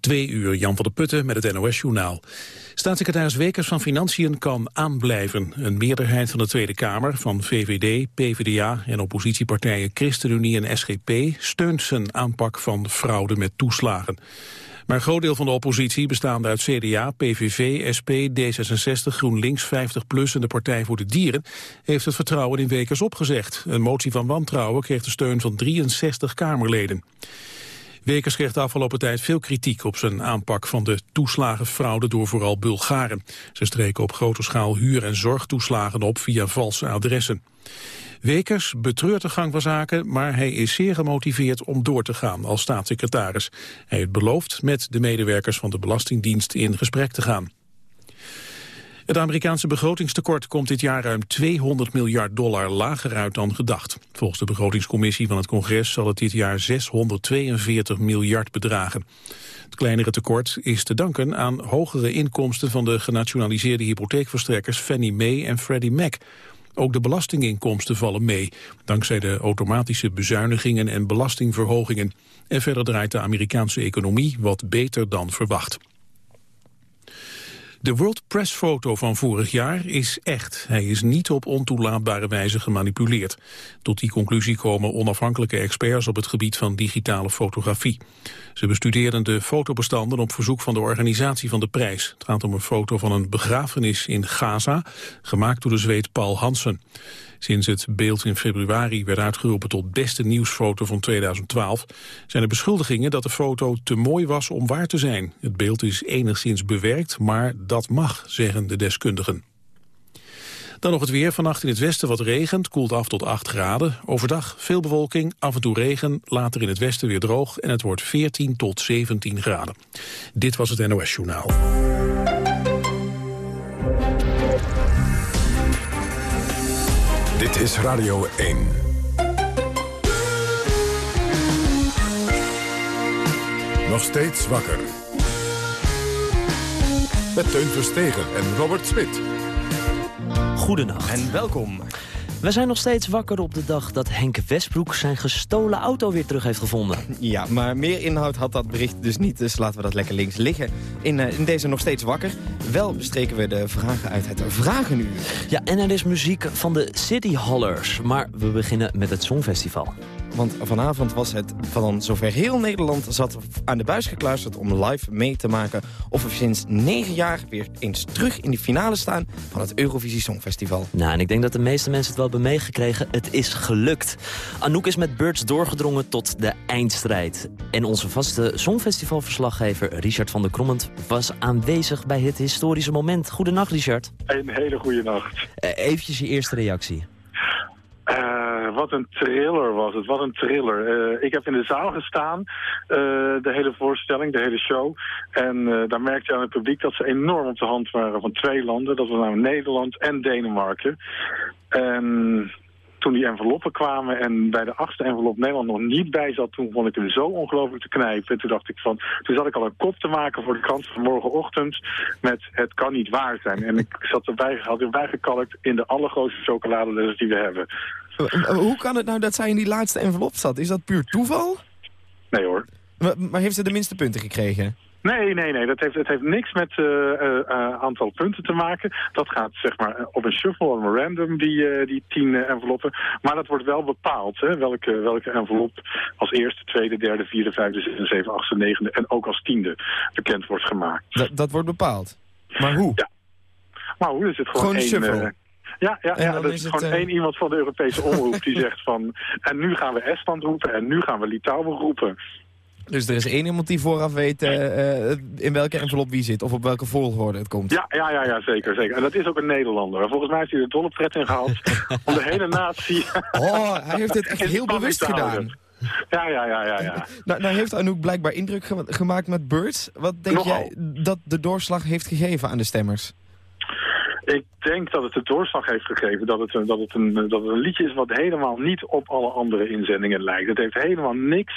Twee uur, Jan van der Putten met het NOS-journaal. Staatssecretaris Wekers van Financiën kan aanblijven. Een meerderheid van de Tweede Kamer, van VVD, PvdA en oppositiepartijen ChristenUnie en SGP, steunt zijn aanpak van fraude met toeslagen. Maar een groot deel van de oppositie, bestaande uit CDA, PVV, SP, D66, GroenLinks, 50PLUS en de Partij voor de Dieren, heeft het vertrouwen in Wekers opgezegd. Een motie van wantrouwen kreeg de steun van 63 Kamerleden. Wekers kreeg de afgelopen tijd veel kritiek op zijn aanpak van de toeslagenfraude door vooral Bulgaren. Ze streken op grote schaal huur- en zorgtoeslagen op via valse adressen. Wekers betreurt de gang van zaken, maar hij is zeer gemotiveerd om door te gaan als staatssecretaris. Hij heeft beloofd met de medewerkers van de Belastingdienst in gesprek te gaan. Het Amerikaanse begrotingstekort komt dit jaar ruim 200 miljard dollar lager uit dan gedacht. Volgens de begrotingscommissie van het congres zal het dit jaar 642 miljard bedragen. Het kleinere tekort is te danken aan hogere inkomsten van de genationaliseerde hypotheekverstrekkers Fannie Mae en Freddie Mac. Ook de belastinginkomsten vallen mee, dankzij de automatische bezuinigingen en belastingverhogingen. En verder draait de Amerikaanse economie wat beter dan verwacht. De World Press foto van vorig jaar is echt. Hij is niet op ontoelaatbare wijze gemanipuleerd. Tot die conclusie komen onafhankelijke experts op het gebied van digitale fotografie. Ze bestudeerden de fotobestanden op verzoek van de organisatie van de prijs. Het gaat om een foto van een begrafenis in Gaza, gemaakt door de Zweed Paul Hansen. Sinds het beeld in februari werd uitgeroepen tot beste nieuwsfoto van 2012... zijn er beschuldigingen dat de foto te mooi was om waar te zijn. Het beeld is enigszins bewerkt, maar dat mag, zeggen de deskundigen. Dan nog het weer. Vannacht in het westen wat regent, koelt af tot 8 graden. Overdag veel bewolking, af en toe regen, later in het westen weer droog... en het wordt 14 tot 17 graden. Dit was het NOS Journaal. Dit is Radio 1. Nog steeds wakker. Met Teun Verstegen en Robert Smit. Goedenacht. En welkom. We zijn nog steeds wakker op de dag dat Henk Westbroek zijn gestolen auto weer terug heeft gevonden. Ja, maar meer inhoud had dat bericht dus niet, dus laten we dat lekker links liggen. In, uh, in deze nog steeds wakker. Wel bestreken we de vragen uit het Vragenuur. Ja, en er is muziek van de City Hollers, maar we beginnen met het Songfestival. Want vanavond was het van zover heel Nederland zat aan de buis gekluisterd om live mee te maken... of we sinds negen jaar weer eens terug in de finale staan van het Eurovisie Songfestival. Nou, en ik denk dat de meeste mensen het wel hebben meegekregen. Het is gelukt. Anouk is met Birds doorgedrongen tot de eindstrijd. En onze vaste Songfestivalverslaggever Richard van der Krommend was aanwezig bij het historische moment. Goedenacht, Richard. Een hele goede nacht. Uh, eventjes je eerste reactie. Uh, wat een thriller was het, wat een thriller. Uh, ik heb in de zaal gestaan, uh, de hele voorstelling, de hele show. En daar merkte je aan het publiek dat ze enorm op de hand waren van twee landen. Dat was namelijk Nederland en Denemarken. En toen die enveloppen kwamen en bij de achtste envelop Nederland nog niet bij zat, toen vond ik hem zo ongelooflijk te knijpen. En toen dacht ik van, toen zat ik al een kop te maken voor de krant van morgenochtend met het kan niet waar zijn. En ik zat erbij, had erbij gekalkt in de allergrootste chocoladeletters die we hebben. Hoe kan het nou dat zij in die laatste envelop zat? Is dat puur toeval? Nee hoor. Maar, heeft ze de minste punten gekregen? Nee, nee, nee. Dat heeft, het heeft niks met uh, uh, aantal punten te maken. Dat gaat zeg maar op een shuffle, op een random, die, uh, die tien enveloppen. Maar dat wordt wel bepaald, hè, welke, welke envelop als eerste, tweede, derde, vierde, vijfde, zesde, zeven, achtste, negende en ook als tiende bekend wordt gemaakt. Dat, dat wordt bepaald? Maar hoe? Ja. Maar hoe is het gewoon, gewoon een shuffle? Ja, ja, ja dat is, is gewoon één iemand van de Europese omroep die zegt van... en nu gaan we Estland roepen en nu gaan we Litouwen roepen. Dus er is één iemand die vooraf weet uh, in welke envelop wie zit... of op welke volgorde het komt. Ja, ja, ja, ja zeker, zeker. En dat is ook een Nederlander. Volgens mij heeft hij er dolle pret in gehad... om de hele natie... oh, hij heeft het echt heel bewust gedaan. Ja, ja, ja, ja. ja. nou, nou heeft Anouk blijkbaar indruk gemaakt met Birds. Wat denk Nogal. jij dat de doorslag heeft gegeven aan de stemmers? Ik denk dat het de doorslag heeft gegeven dat het, dat, het een, dat het een liedje is wat helemaal niet op alle andere inzendingen lijkt. Het heeft helemaal niks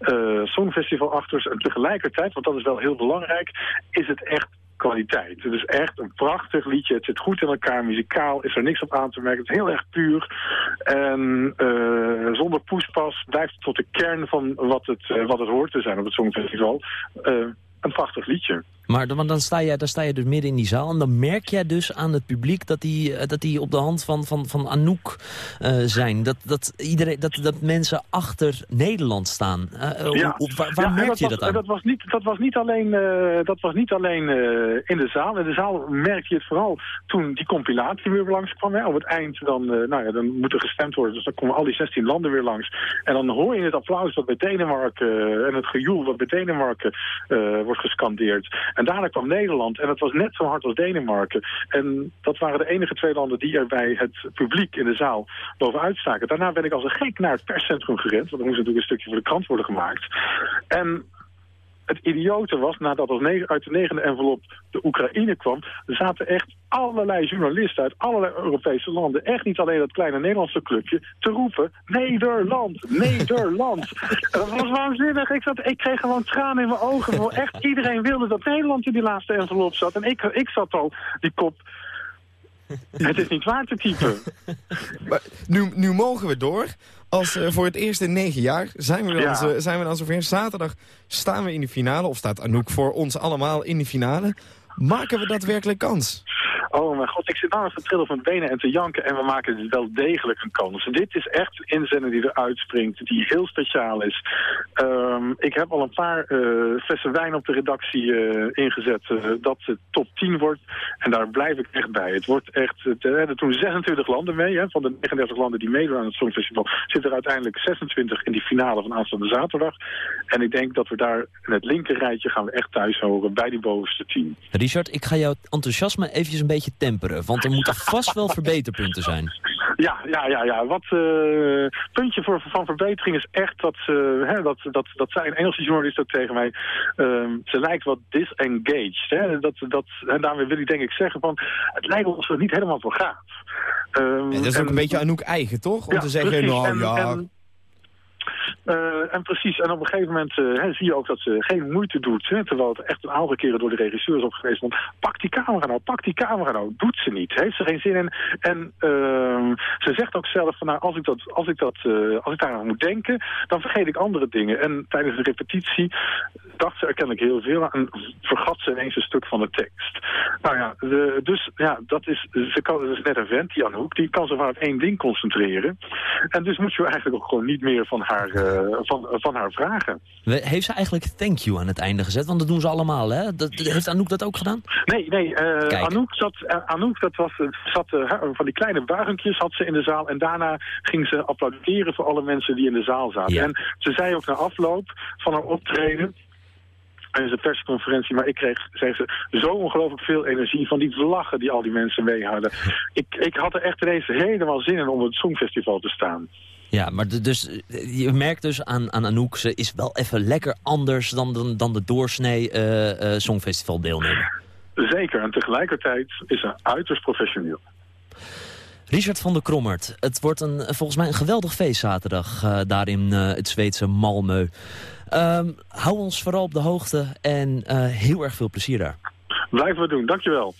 uh, songfestival achters. En tegelijkertijd, want dat is wel heel belangrijk, is het echt kwaliteit. Het is echt een prachtig liedje. Het zit goed in elkaar. Muzikaal is er niks op aan te merken. Het is heel erg puur. En uh, zonder poespas blijft het tot de kern van wat het, uh, wat het hoort te zijn op het Songfestival. Een prachtig liedje. Maar dan, dan, sta je, dan sta je dus midden in die zaal en dan merk jij dus aan het publiek dat die, eh, dat die op de hand van, van, van Anouk uh, zijn. Dat, dat, iedereen, dat, dat mensen achter Nederland staan. Uh, ja. Waar, waar ja, merk dat je was, dat aan? Dat was niet, dat was niet alleen, uh, dat was niet alleen in de zaal. In de zaal merkte je het vooral toen die compilatie weer langskwam. Hè. Op het eind dan, nou ja, dan moet er gestemd worden. Dus dan komen al die 16 landen weer langs. En dan hoor je het applaus wat bij Denemarken en het gejoel wat bij Denemarken wordt gescandeerd. En daarna kwam Nederland en het was net zo hard als Denemarken. En dat waren de enige twee landen die er bij het publiek in de zaal bovenuit staken. Daarna ben ik als een gek naar het perscentrum gerend. Want er moest natuurlijk een stukje voor de krant worden gemaakt. En het idiote was, nadat uit de negende envelop de Oekraïne kwam... zaten echt allerlei journalisten uit allerlei Europese landen... echt niet alleen dat kleine Nederlandse clubje... te roepen, Nederland, Nederland. dat was waanzinnig. Ik, zat, ik kreeg gewoon tranen in mijn ogen. Echt iedereen wilde dat Nederland in die laatste envelop zat. En ik, ik zat al die kop... Het is niet waar te typen. Maar nu, nu mogen we door. Als uh, voor het eerst in negen jaar zijn we, dan, Ja. zo- zijn we dan zover. Zaterdag staan we in de finale. Of staat Anouk voor ons allemaal in de finale. Maken we daadwerkelijk kans? Oh mijn god, ik zit nou eens te trillen van benen en te janken en we maken dus wel degelijk een kans. En dit is echt een inzending die eruit springt, die heel speciaal is. Ehm, ik heb al een paar eh, flessen wijn op de redactie eh, ingezet eh, dat het top 10 wordt. En daar blijf ik echt bij. Het wordt echt, het, er doen 26 landen mee, hè, van de 39 landen die meedoen aan het Songfestival, zitten er uiteindelijk 26 in die finale van aanstaande zaterdag. En ik denk dat we daar in het linker rijtje gaan we echt thuis horen bij die bovenste 10. Richard, ik ga jouw enthousiasme eventjes een beetje temperen. Want er moeten vast wel verbeterpunten zijn. Ja, ja, ja, ja. Wat eh, puntje voor, van verbetering is echt dat, ze, hè, dat, dat, dat zei een Engelse journalist ook tegen mij. ehm, ze lijkt wat disengaged. Hè? Dat, dat, en daarmee wil ik denk ik zeggen van, het lijkt alsof het niet helemaal voor gaat. Ehm, Ja, dat is ook en- een beetje Anouk eigen, toch? Om ja, te zeggen, precies. nou en, ja... En, eh, en precies, en op een gegeven moment eh, hè, zie je ook dat ze geen moeite doet. Hè, terwijl het echt een aantal keren door de regisseur is opgewezen. Want pak die camera nou, pak die camera nou. Doet ze niet. Heeft ze geen zin in. En ehm, ze zegt ook zelf van nou, als ik, dat, als, ik dat, eh, als ik daar aan moet denken, dan vergeet ik andere dingen. En tijdens de repetitie dacht ze er kennelijk heel veel aan en vergat ze ineens een stuk van de tekst. Nou ja, de- dus ja, dat is, ze kan, dat is net een vent, die Anouk, die kan zich maar op één ding concentreren. En dus moet je eigenlijk ook gewoon niet meer van haar, eh, van, van haar vragen. Heeft ze eigenlijk thank you aan het einde gezet? Want dat doen ze allemaal, hè? Dat, heeft Anouk dat ook gedaan? Nee, nee, Kijk. Anouk, zat, eh, Anouk dat was, zat van die kleine buigentjes had ze in de zaal. En daarna ging ze applaudisseren voor alle mensen die in de zaal zaten. Ja. En ze zei ook na afloop van haar optreden... tijdens de persconferentie, maar ik kreeg, zei ze, zo ongelooflijk veel energie van die vlaggen die al die mensen mee hadden. Ik, ik had er echt ineens helemaal zin in om op het Songfestival te staan. Ja, maar de- dus, je merkt dus aan, aan Anouk, ze is wel even lekker anders dan, dan, dan de doorsnee eh, eh, Songfestival deelnemer. Zeker, en tegelijkertijd is ze uiterst professioneel. Richard van der Krommert, het wordt een, volgens mij een geweldig feest zaterdag eh, daar in het Zweedse Malmö. Ehm, hou ons vooral op de hoogte en eh, heel erg veel plezier daar. Blijven we doen, dankjewel.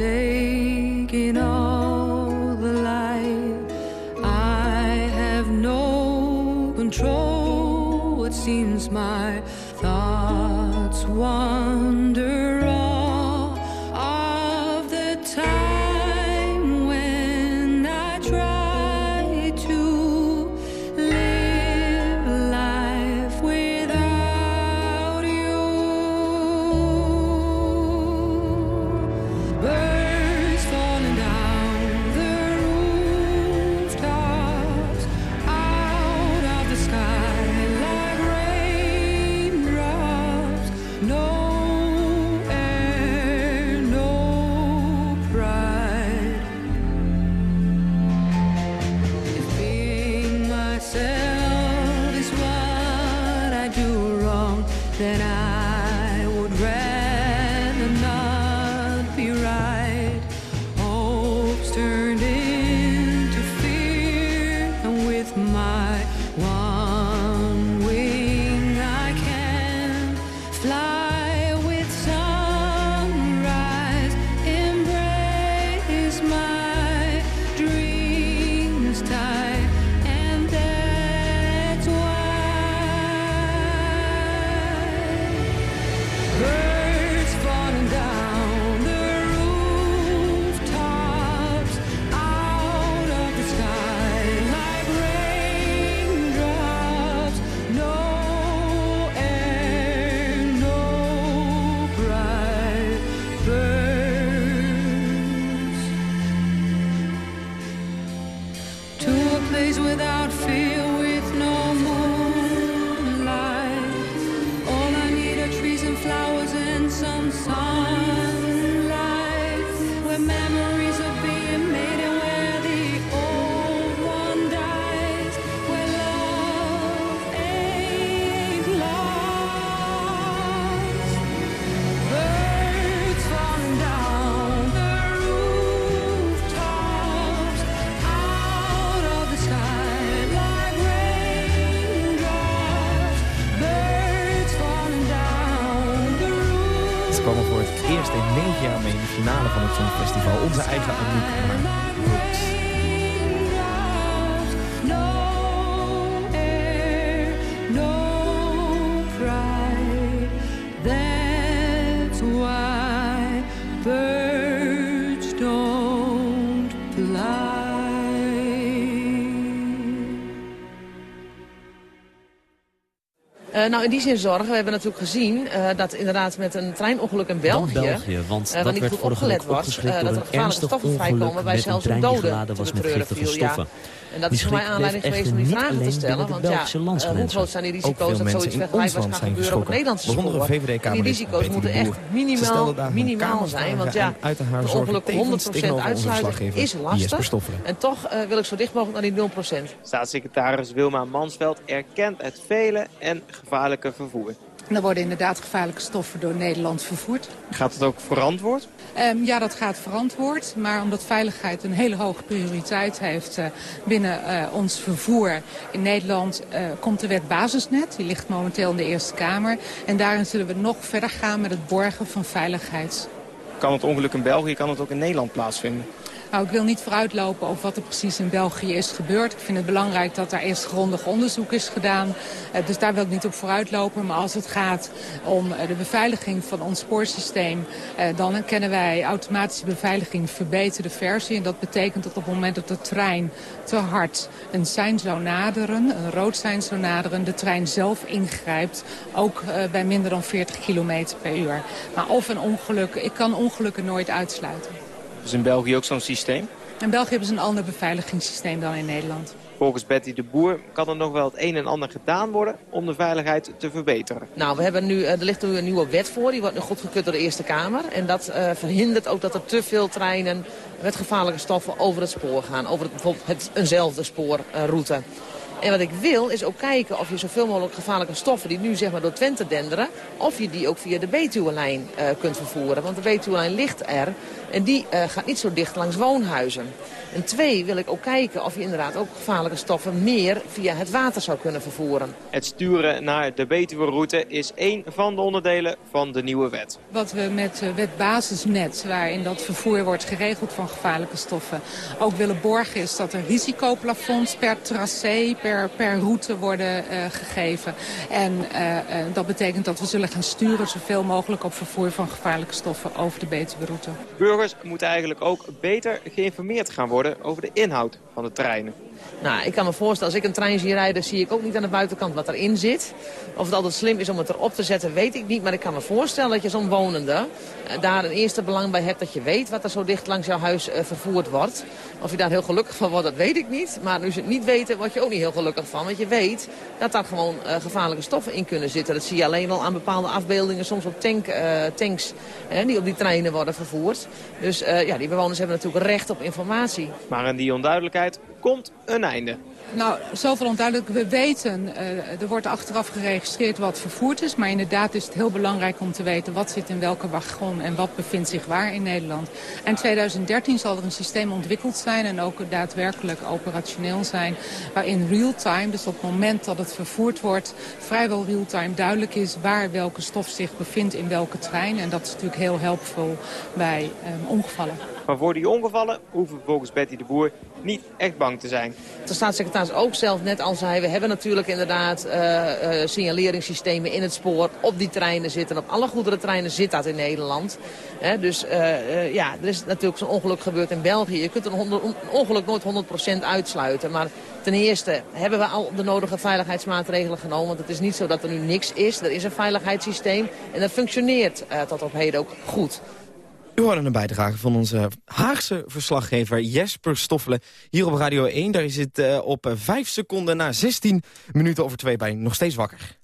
take Onze eigen Anouk nou, in die zin zorgen. We hebben natuurlijk gezien eh, dat inderdaad met een treinongeluk in België... Dan België, want eh, dat werd vorige week opgelet was, eh, door dat er gevaarlijke stoffen vrijkomen bij zelfs een trein die dode geladen was met giftige. Ja. En dat is voor mij aanleiding geweest om die niet vragen te stellen. Want ja, Belgische eh, hoe groot zijn die Ook veel risico's dat mensen zoiets in ons vergelijkbaars land gaat zijn gebeuren op het. Nederlandse spoor? die risico's moeten echt minimaal, minimaal zijn. Want ja, een ongeluk tevens 100% tegenover onze uitsluiten is lastig. En toch eh, wil ik zo dicht mogelijk naar die 0%. Staatssecretaris Wilma Mansveld erkent het vele en gevaarlijke vervoer. Er worden inderdaad gevaarlijke stoffen door Nederland vervoerd. Gaat het ook verantwoord? Ehm, ja, dat gaat verantwoord. Maar omdat veiligheid een hele hoge prioriteit heeft eh, binnen eh, ons vervoer in Nederland... eh, komt de wet basisnet. Die ligt momenteel in de Eerste Kamer. En daarin zullen we nog verder gaan met het borgen van veiligheid. Kan het ongeluk in België, kan het ook in Nederland plaatsvinden? Nou, ik wil niet vooruitlopen over wat er precies in België is gebeurd. Ik vind het belangrijk dat daar eerst grondig onderzoek is gedaan. Eh, dus daar wil ik niet op vooruitlopen. Maar als het gaat om eh, de beveiliging van ons spoorsysteem... eh, dan kennen wij automatische beveiliging verbeterde versie. En dat betekent dat op het moment dat de trein te hard een sein zou naderen... een rood sein zou naderen, de trein zelf ingrijpt. Ook bij minder dan 40 km per uur. Maar of een ongeluk, ik kan ongelukken nooit uitsluiten. Dus in België ook zo'n systeem? In België hebben ze een ander beveiligingssysteem dan in Nederland. Volgens Betty de Boer kan er nog wel het een en ander gedaan worden om de veiligheid te verbeteren. Nou, we hebben nu, eh, er ligt nu een nieuwe wet voor. Die wordt nu goedgekeurd door de Eerste Kamer. En dat eh, verhindert ook dat er te veel treinen met gevaarlijke stoffen over het spoor gaan. Over het, bijvoorbeeld het, eenzelfde spoorroute. En wat ik wil is ook kijken of je zoveel mogelijk gevaarlijke stoffen die nu zeg maar door Twente denderen, of je die ook via de Betuwe-lijn eh, kunt vervoeren. Want de Betuwe-lijn ligt er en die eh, gaat niet zo dicht langs woonhuizen. En twee wil ik ook kijken of je inderdaad ook gevaarlijke stoffen meer via het water zou kunnen vervoeren. Het sturen naar de Betuwe-route is één van de onderdelen van de nieuwe wet. Wat we met de wet basisnet, waarin dat vervoer wordt geregeld van gevaarlijke stoffen, ook willen borgen is dat er risicoplafonds per tracé, per, per route worden eh, gegeven. En eh, eh, dat betekent dat we zullen gaan sturen zoveel mogelijk op vervoer van gevaarlijke stoffen over de Betuwe-route. Burgers moeten eigenlijk ook beter geïnformeerd gaan worden over de inhoud van de treinen. Nou, ik kan me voorstellen, als ik een trein zie rijden, zie ik ook niet aan de buitenkant wat erin zit. Of het altijd slim is om het erop te zetten, weet ik niet. Maar ik kan me voorstellen dat je zo'n wonende eh, daar een eerste belang bij hebt dat je weet wat er zo dicht langs jouw huis eh, vervoerd wordt. Of je daar heel gelukkig van wordt, dat weet ik niet. Maar nu ze het niet weten, word je ook niet heel gelukkig van. Want je weet dat daar gewoon eh, gevaarlijke stoffen in kunnen zitten. Dat zie je alleen al aan bepaalde afbeeldingen, soms op tank, tanks die op die treinen worden vervoerd. Dus ja, die bewoners hebben natuurlijk recht op informatie. Maar aan die onduidelijkheid komt een einde. Nou, zoveel onduidelijk. We weten, eh, er wordt achteraf geregistreerd wat vervoerd is. Maar inderdaad is het heel belangrijk om te weten wat zit in welke wagon en wat bevindt zich waar in Nederland. En 2013 zal er een systeem ontwikkeld zijn en ook daadwerkelijk operationeel zijn. Waarin real-time, dus op het moment dat het vervoerd wordt, vrijwel real-time duidelijk is waar welke stof zich bevindt in welke trein. En dat is natuurlijk heel helpvol bij eh, ongevallen. Maar voor die ongevallen hoeven volgens Betty de Boer niet echt bang te zijn. De staatssecretaris ook zelf net al zei, we hebben natuurlijk inderdaad uh, uh, signaleringssystemen in het spoor. Op die treinen zitten, op alle goederentreinen zit dat in Nederland. Dus uh, ja, er is natuurlijk zo'n ongeluk gebeurd in België. Je kunt een, ongeluk nooit 100% uitsluiten. Maar ten eerste hebben we al de nodige veiligheidsmaatregelen genomen. Want het is niet zo dat er nu niks is. Er is een veiligheidssysteem en dat functioneert tot op heden ook goed. U hoorde een bijdrage van onze Haagse verslaggever Jesper Stoffelen. Hier op Radio 1, daar is het uh, op 5 seconden na 16 minuten over 2 bij Nog Steeds Wakker.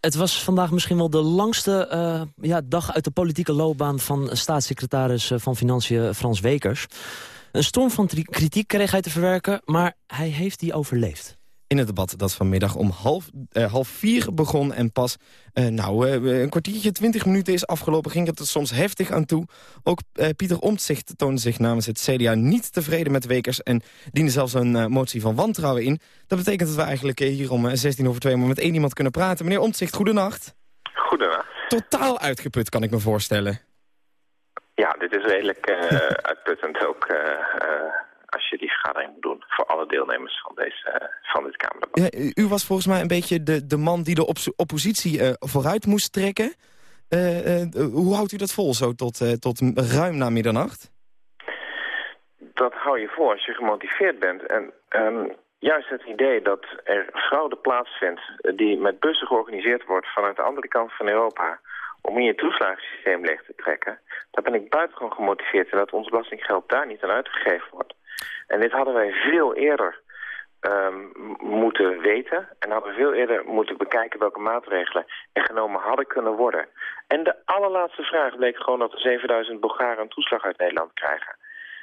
Het was vandaag misschien wel de langste uh, ja, dag uit de politieke loopbaan... van staatssecretaris van Financiën Frans Wekers. Een storm van kritiek kreeg hij te verwerken, maar hij heeft die overleefd in het debat dat vanmiddag om half, uh, half vier begon en pas uh, nou, uh, een kwartiertje, twintig minuten is afgelopen, ging het er soms heftig aan toe. Ook Pieter Omtzigt toonde zich namens het CDA niet tevreden met Wekers en diende zelfs een motie van wantrouwen in. Dat betekent dat we eigenlijk hier om 16 over 2 maar met één iemand kunnen praten. Meneer Omtzigt, goedenacht. Goedenacht. totaal uitgeput, kan ik me voorstellen. Ja, dit is redelijk uh, uitputtend ook uh, als je die vergadering moet doen voor alle deelnemers van, deze, van dit Kamerdebat. Ja, u was volgens mij een beetje de, de man die de op oppositie vooruit moest trekken. hoe houdt u dat vol zo tot, tot ruim na middernacht? Dat hou je vol als je gemotiveerd bent. En um, juist het idee dat er fraude plaatsvindt die met bussen georganiseerd wordt vanuit de andere kant van Europa om in je toeslagensysteem leeg te trekken, daar ben ik buitengewoon gemotiveerd en dat ons belastinggeld daar niet aan uitgegeven wordt. En dit hadden wij veel eerder um, moeten weten en hadden we veel eerder moeten bekijken welke maatregelen er genomen hadden kunnen worden. En de allerlaatste vraag bleek gewoon dat er 7000 Bulgaren een toeslag uit Nederland krijgen.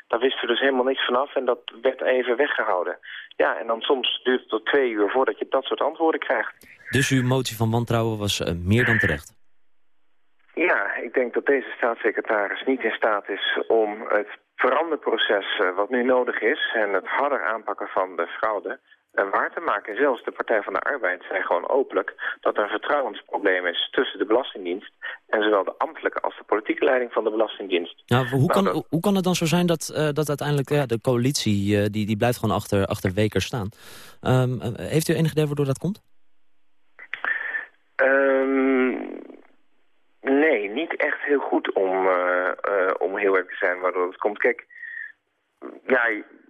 Daar wisten we dus helemaal niks vanaf en dat werd even weggehouden. Ja, en dan soms duurt het tot twee uur voordat je dat soort antwoorden krijgt. Dus uw motie van wantrouwen was uh, meer dan terecht? Ja, ik denk dat deze staatssecretaris niet in staat is om het veranderproces uh, wat nu nodig is... en het harder aanpakken van de fraude uh, waar te maken. Zelfs de Partij van de Arbeid zei gewoon openlijk dat er een vertrouwensprobleem is tussen de Belastingdienst en zowel de ambtelijke als de politieke leiding van de Belastingdienst. Nou, hoe, kan, nou, hoe kan het dan zo zijn dat, uh, dat uiteindelijk ja, de coalitie, uh, die, die blijft gewoon achter, achter Wekers staan? Um, heeft u enig idee waardoor dat komt? Um, niet echt heel goed om, uh, om heel erg te zijn waardoor het komt. Kijk, ja,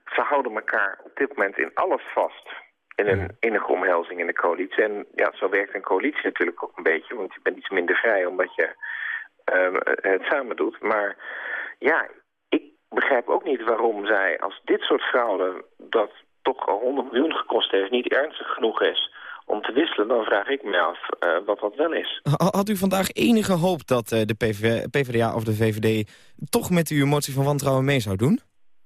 ze houden elkaar op dit moment in alles vast in een innige omhelzing in de coalitie. En ja, zo werkt een coalitie natuurlijk ook een beetje, want je bent iets minder vrij omdat je uh, het samen doet. Maar ja, ik begrijp ook niet waarom zij als dit soort fraude, dat toch al 100 miljoen gekost heeft, niet ernstig genoeg is om te wisselen, dan vraag ik me af uh, wat dat wel is. Had u vandaag enige hoop dat uh, de PV PvdA of de VVD toch met uw motie van wantrouwen mee zou doen?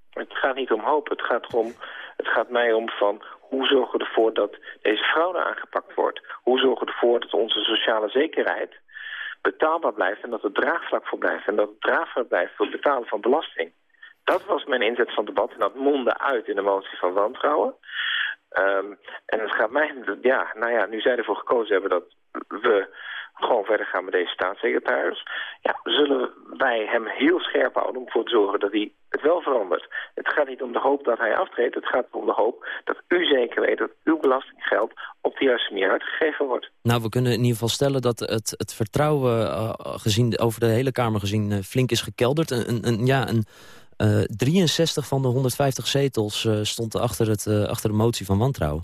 Het gaat niet om hoop, het gaat, erom, het gaat mij om van hoe zorgen we ervoor dat deze fraude aangepakt wordt? Hoe zorgen we ervoor dat onze sociale zekerheid betaalbaar blijft en dat het draagvlak voor blijft. En dat het draagvlak blijft voor het betalen van belasting. Dat was mijn inzet van het debat en dat mondde uit in de motie van wantrouwen. Um, en het gaat mij, ja, nou ja, nu zij ervoor gekozen hebben dat we gewoon verder gaan met deze staatssecretaris. Ja, zullen wij hem heel scherp houden om ervoor te zorgen dat hij het wel verandert. Het gaat niet om de hoop dat hij aftreedt. Het gaat om de hoop dat u zeker weet dat uw belastinggeld op de juiste manier uitgegeven wordt. Nou, we kunnen in ieder geval stellen dat het, het vertrouwen uh, gezien, over de hele Kamer gezien uh, flink is gekelderd. Een, een, ja, een... Uh, 63 van de 150 zetels uh, stond achter, het, uh, achter de motie van wantrouwen.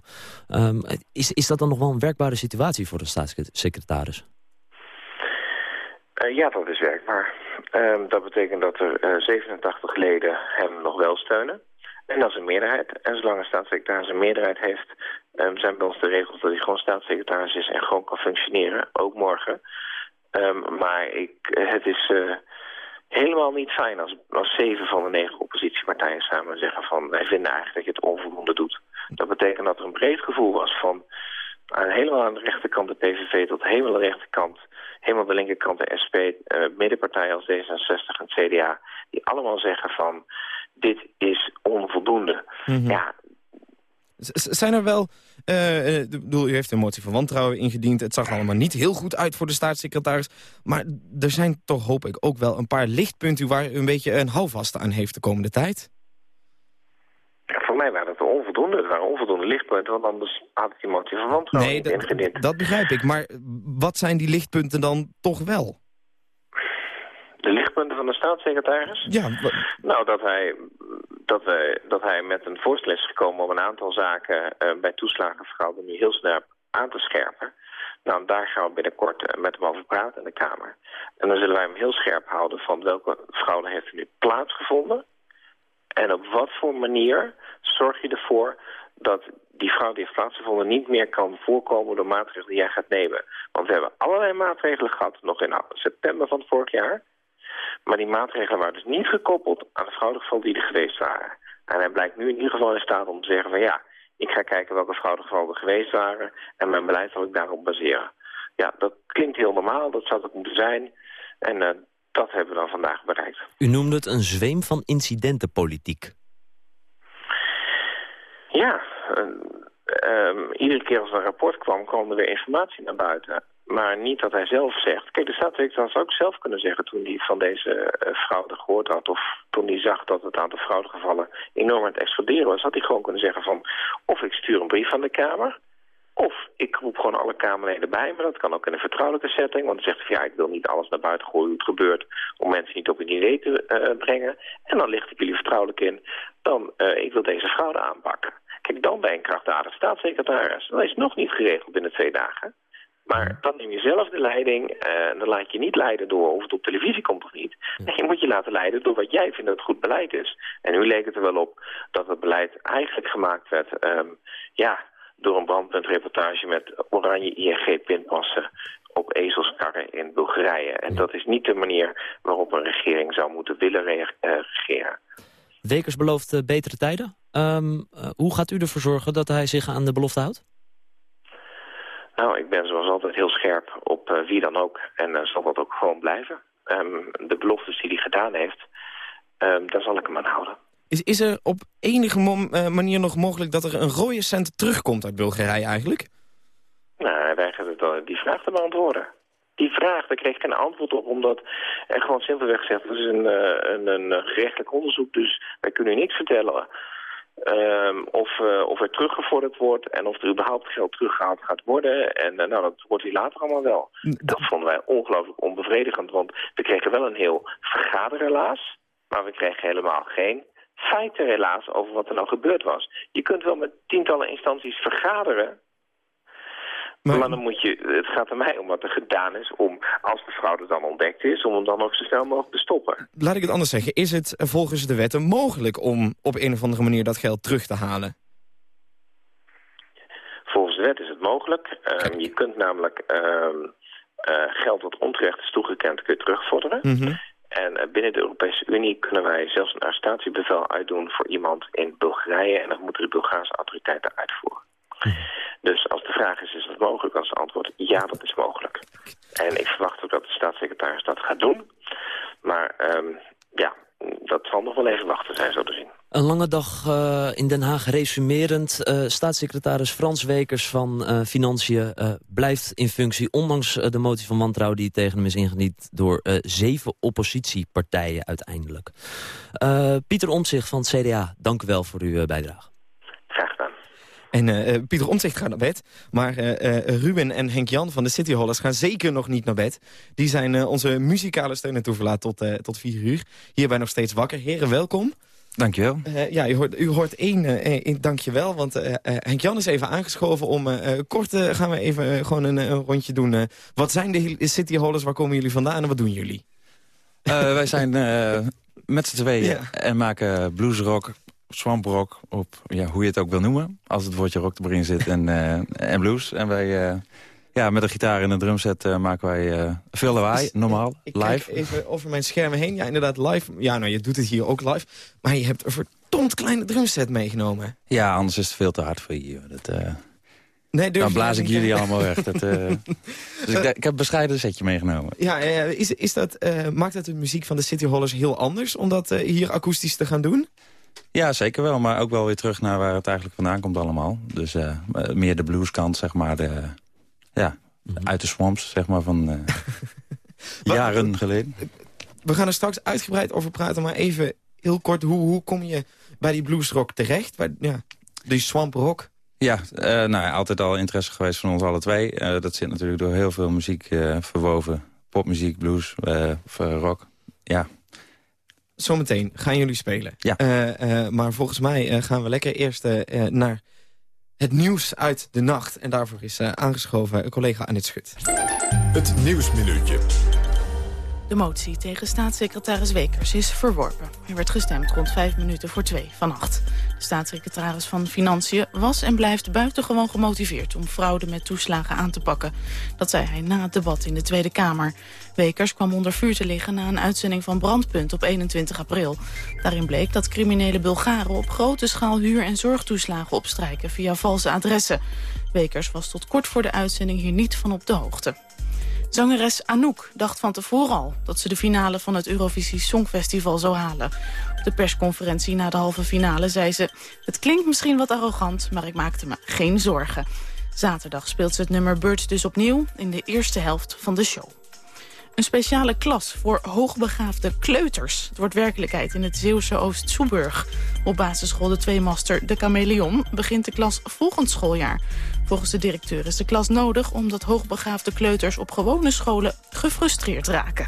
Um, is, is dat dan nog wel een werkbare situatie voor de staatssecretaris? Ja, dat is werkbaar. Uh, dat betekent dat er uh, 87 leden hem nog wel steunen. En dat is een meerderheid. En zolang een staatssecretaris een meerderheid heeft... Um, zijn bij ons de regels dat hij gewoon staatssecretaris is... en gewoon kan functioneren, ook morgen. Maar ik, het is helemaal niet fijn als, als zeven van de negen oppositiepartijen samen zeggen van... wij vinden eigenlijk dat je het onvoldoende doet. Dat betekent dat er een breed gevoel was van... Aan, helemaal aan de rechterkant de PVV tot helemaal de rechterkant helemaal de linkerkant de SP, uh, middenpartijen als D66 en CDA... die allemaal zeggen van dit is onvoldoende. Mm -hmm. Ja. Zijn er wel... Uh, ik bedoel, u heeft een motie van wantrouwen ingediend. Het zag allemaal niet heel goed uit voor de staatssecretaris. Maar er zijn toch, hoop ik, ook wel een paar lichtpunten... waar u een beetje een houvast aan heeft de komende tijd. Ja, voor mij waren het onvoldoende. Het waren onvoldoende lichtpunten, want anders had ik die motie van wantrouwen nee, ingediend. dat begrijp ik. Maar wat zijn die lichtpunten dan toch wel? De lichtpunten van de staatssecretaris? Ja. Nou, dat hij, dat, hij, dat hij met een voorstel is gekomen om een aantal zaken uh, bij toeslagenfraude nu heel snel aan te scherpen. Nou, daar gaan we binnenkort uh, met hem over praten in de Kamer. En dan zullen wij hem heel scherp houden van welke fraude heeft er nu plaatsgevonden. En op wat voor manier zorg je ervoor dat die fraude die heeft plaatsgevonden niet meer kan voorkomen door maatregelen die jij gaat nemen. Want we hebben allerlei maatregelen gehad, nog in september van vorig jaar. Maar die maatregelen waren dus niet gekoppeld aan de fraudegevallen die er geweest waren. En hij blijkt nu in ieder geval in staat om te zeggen van ja, ik ga kijken welke fraudegevallen er geweest waren en mijn beleid zal ik daarop baseren. Ja, dat klinkt heel normaal, dat zou het moeten zijn. En uh, dat hebben we dan vandaag bereikt. U noemde het een zweem van incidentenpolitiek. Ja, uh, um, iedere keer als er een rapport kwam, kwam er weer informatie naar buiten. Maar niet dat hij zelf zegt. Kijk, de staatssecretaris zou ook zelf kunnen zeggen toen hij van deze uh, fraude gehoord had... of toen hij zag dat het aantal fraudegevallen enorm aan het exploderen was... had hij gewoon kunnen zeggen van... of ik stuur een brief aan de Kamer... Of ik roep gewoon alle Kamerleden bij, maar dat kan ook in een vertrouwelijke setting. Want dan zegt ja, ik wil niet alles naar buiten gooien hoe het gebeurt... om mensen niet op een idee te uh, brengen. En dan licht ik jullie vertrouwelijk in, dan uh, ik wil deze fraude aanpakken. Kijk, dan je een krachtdadig staatssecretaris. Dat is nog niet geregeld binnen twee dagen. Maar dan neem je zelf de leiding en uh, dan laat je niet leiden door of het op televisie komt of niet. Nee, je moet je laten leiden door wat jij vindt dat het goed beleid is. En nu leek het er wel op dat het beleid eigenlijk gemaakt werd... Um, ja, door een brandpuntreportage met oranje ING-pinpassen op ezelskarren in Bulgarije. En dat is niet de manier waarop een regering zou moeten willen re uh, regeren. Wekers belooft uh, betere tijden. Um, uh, hoe gaat u ervoor zorgen dat hij zich aan de belofte houdt? Nou, ik ben zoals altijd heel scherp op uh, wie dan ook. En uh, zal dat ook gewoon blijven. Um, de beloftes die hij gedaan heeft, um, daar zal ik hem aan houden. Is, is er op enige uh, manier nog mogelijk dat er een rode cent terugkomt uit Bulgarije eigenlijk? Nou, hij weigert die vraag te beantwoorden. Die vraag, daar kreeg ik geen antwoord op, omdat er gewoon simpelweg gezegd... het is een, een, een gerechtelijk onderzoek, dus wij kunnen u niks vertellen... Um, of, uh, of er teruggevorderd wordt en of er überhaupt geld teruggehaald gaat worden. En uh, nou, dat wordt hier later allemaal wel. Dat vonden wij ongelooflijk onbevredigend, want we kregen wel een heel vergaderrelaas, maar we kregen helemaal geen feiten helaas over wat er nou gebeurd was. Je kunt wel met tientallen instanties vergaderen, maar, maar, dan moet je, het gaat er mij om wat er gedaan is om, als de fraude dan ontdekt is, om hem dan ook zo snel mogelijk te stoppen. Laat ik het anders zeggen. Is het volgens de wetten mogelijk om op een of andere manier dat geld terug te halen? Volgens de wet is het mogelijk. Um, je kunt namelijk um, uh, geld dat onterecht is toegekend, kun je terugvorderen. Mm -hmm. En binnen de Europese Unie kunnen wij zelfs een arrestatiebevel uitdoen voor iemand in Bulgarije. En dat moeten de Bulgaarse autoriteiten uitvoeren. Dus als de vraag is, is het mogelijk? Als het antwoord ja, dat is mogelijk. En ik verwacht ook dat de staatssecretaris dat gaat doen. Maar um, ja, dat zal nog wel even wachten zijn, zo te zien. Een lange dag uh, in Den Haag resumerend. Uh, staatssecretaris Frans Wekers van uh, Financiën blijft in functie... ondanks de motie van wantrouwen die tegen hem is ingediend... door zeven oppositiepartijen uiteindelijk. Pieter Omtzigt van het CDA, dank u wel voor uw bijdrage. En uh, Pieter Omtzigt gaat naar bed. Maar uh, uh, Ruben en Henk-Jan van de City Hollers gaan zeker nog niet naar bed. Die zijn onze muzikale steun en toeverlaat tot, tot vier uur. Hierbij nog steeds wakker. Heren, welkom. Dankjewel. Uh, ja, u hoort, u hoort één, uh, dankjewel, want uh, Henk-Jan is even aangeschoven om... kort gaan we even gewoon een, een, rondje doen. wat zijn de City Hollers, waar komen jullie vandaan en wat doen jullie? wij zijn met z'n tweeën ja. en maken bluesrock, swamprock, op ja, hoe je het ook wil noemen. Als het woordje rock erin zit en, uh, en blues. En wij, uh, ja, met een gitaar en een drumset uh, maken wij veel lawaai, normaal, ik live. Even over mijn schermen heen. Ja, inderdaad, live. Ja, nou, je doet het hier ook live. Maar je hebt een verdomd kleine drumset meegenomen. Ja, anders is het veel te hard voor je. Dat, Nee, dan blaas ik jullie allemaal weg. Dat, uh, dus ik, ik, heb een bescheiden setje meegenomen. Ja, is, is dat, uh, maakt dat de muziek van de City Hollers heel anders... om dat uh, hier akoestisch te gaan doen? Ja, zeker wel. Maar ook wel weer terug naar waar het eigenlijk vandaan komt allemaal. Dus uh, meer de blueskant, zeg maar. De, ja, mm -hmm. uit de swamps, zeg maar, van uh, jaren geleden. We gaan er straks uitgebreid over praten, maar even heel kort. Hoe, hoe kom je bij die bluesrock terecht? Bij ja, die swamp rock? Ja, uh, nou ja, altijd al interesse geweest van ons alle twee. Dat zit natuurlijk door heel veel muziek verwoven. Popmuziek, blues, rock. Ja, Zometeen gaan jullie spelen. Ja. Uh, uh, maar volgens mij uh, gaan we lekker eerst naar het nieuws uit de nacht. En daarvoor is aangeschoven collega Annette Schut. Het Nieuwsminuutje. De motie tegen staatssecretaris Wekers is verworpen. Er werd gestemd rond vijf minuten voor twee vannacht. De staatssecretaris van Financiën was en blijft buitengewoon gemotiveerd... om fraude met toeslagen aan te pakken. Dat zei hij na het debat in de Tweede Kamer. Wekers kwam onder vuur te liggen na een uitzending van Brandpunt op 21 april. Daarin bleek dat criminele Bulgaren op grote schaal huur- en zorgtoeslagen opstrijken via valse adressen. Wekers was tot kort voor de uitzending hier niet van op de hoogte. Zangeres Anouk dacht van tevoren al dat ze de finale van het Eurovisie Songfestival zou halen. Op de persconferentie na de halve finale zei ze... het klinkt misschien wat arrogant, maar ik maakte me geen zorgen. Zaterdag speelt ze het nummer Birds dus opnieuw in de eerste helft van de show. Een speciale klas voor hoogbegaafde kleuters. Het wordt werkelijkheid in het Zeeuwse Oost-Soeburg. Op basisschool De Tweemaster De Chameleon begint de klas volgend schooljaar. Volgens de directeur is de klas nodig omdat hoogbegaafde kleuters op gewone scholen gefrustreerd raken.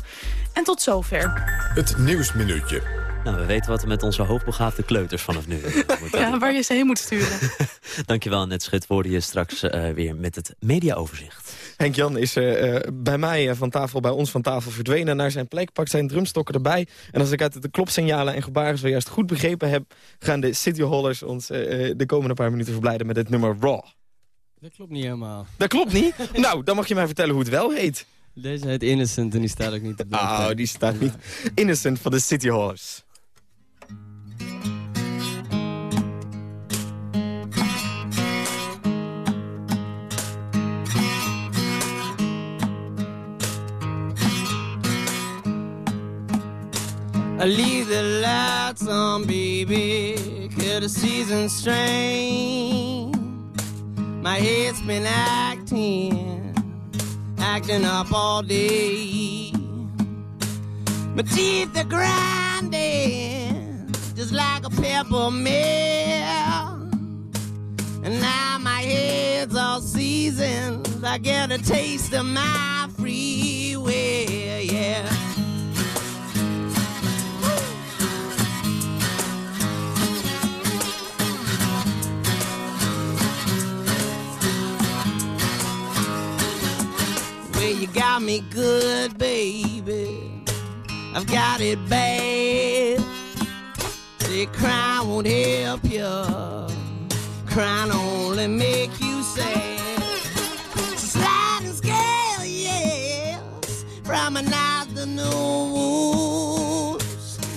En tot zover. Het Nieuwsminuutje. Nou, we weten wat we met onze hoogbegaafde kleuters vanaf nu moeten Ja, waar je ze heen moet sturen. Dankjewel, Net Schut. Worden je straks eh, weer met het mediaoverzicht. Henk-Jan is eh, eh, bij mij eh, van tafel, bij ons van tafel verdwenen naar zijn plek. Pakt zijn drumstokken erbij. En als ik uit de klopsignalen en gebaren zojuist goed begrepen heb... gaan de City Hollers ons eh, eh, de komende paar minuten verblijden met het nummer Raw. Dat klopt niet helemaal. Dat klopt niet? nou, dan mag je mij vertellen hoe het wel heet. Deze heet Innocent en die staat ook niet op de Oh, die staat niet. Innocent van de City Hollers. I leave the lights on, baby, cause the season's strange. My head's been acting, acting up all day. My teeth are grinding, just like a peppermill. And now my head's all seasoned, I get a taste of my free will, yeah. You got me good, baby. I've got it bad. Say crying won't help you. Crying only make you sad. Sliding scale, yes, from an afternoon.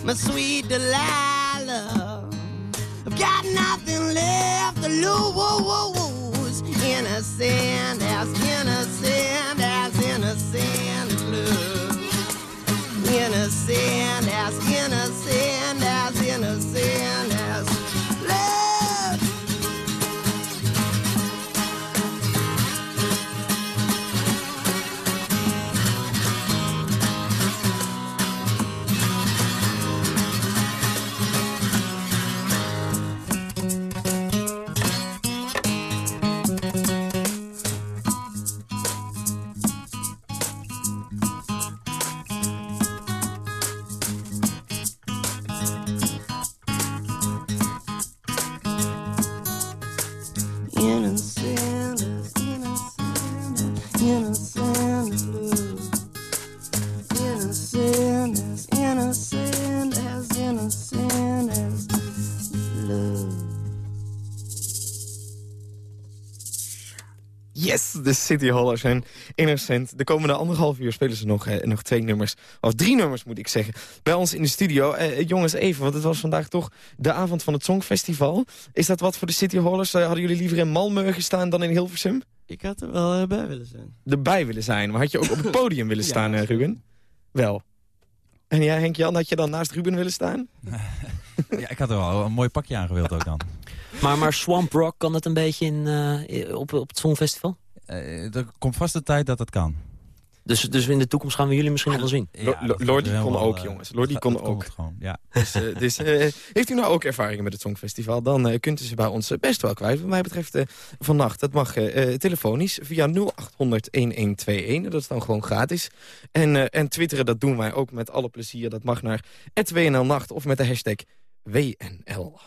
My sweet Delilah. I've got nothing left to lose. Innocent as innocent innocent love. Innocent as innocent as de City Hollers en Innocent. De komende anderhalf uur spelen ze nog, eh, nog twee nummers. Of drie nummers, moet ik zeggen. Bij ons in de studio. Eh, jongens, even, want het was vandaag toch de avond van het Songfestival. Is dat wat voor de City Hollers? Eh, hadden jullie liever in Malmö gestaan dan in Hilversum? Ik had er wel eh, bij willen zijn. Erbij willen zijn. Maar had je ook op het podium willen Ja, staan, eh, Ruben? Wel. En jij, Henk-Jan, had je dan naast Ruben willen staan? Ja, ik had er wel een mooi pakje aan gewild ook dan. Maar, maar Swamp Rock kan het een beetje in, eh, op, op het Songfestival? Eh, er komt vast de tijd dat het kan. Dus, dus in de toekomst gaan we jullie misschien nog wel zien? Lo- Lordi kon ook, jongens. Lordi kon ook. ja. Dus, eh, dus eh, heeft u nou ook ervaringen met het Songfestival... dan eh, kunt u ze bij ons eh, best wel kwijt. Wat mij betreft eh, vannacht. Dat mag eh, eh, telefonisch via 0800-1121. Dat is dan gewoon gratis. En, eh, en twitteren, dat doen wij ook met alle plezier. Dat mag naar @wnlnacht of met de hashtag WNL.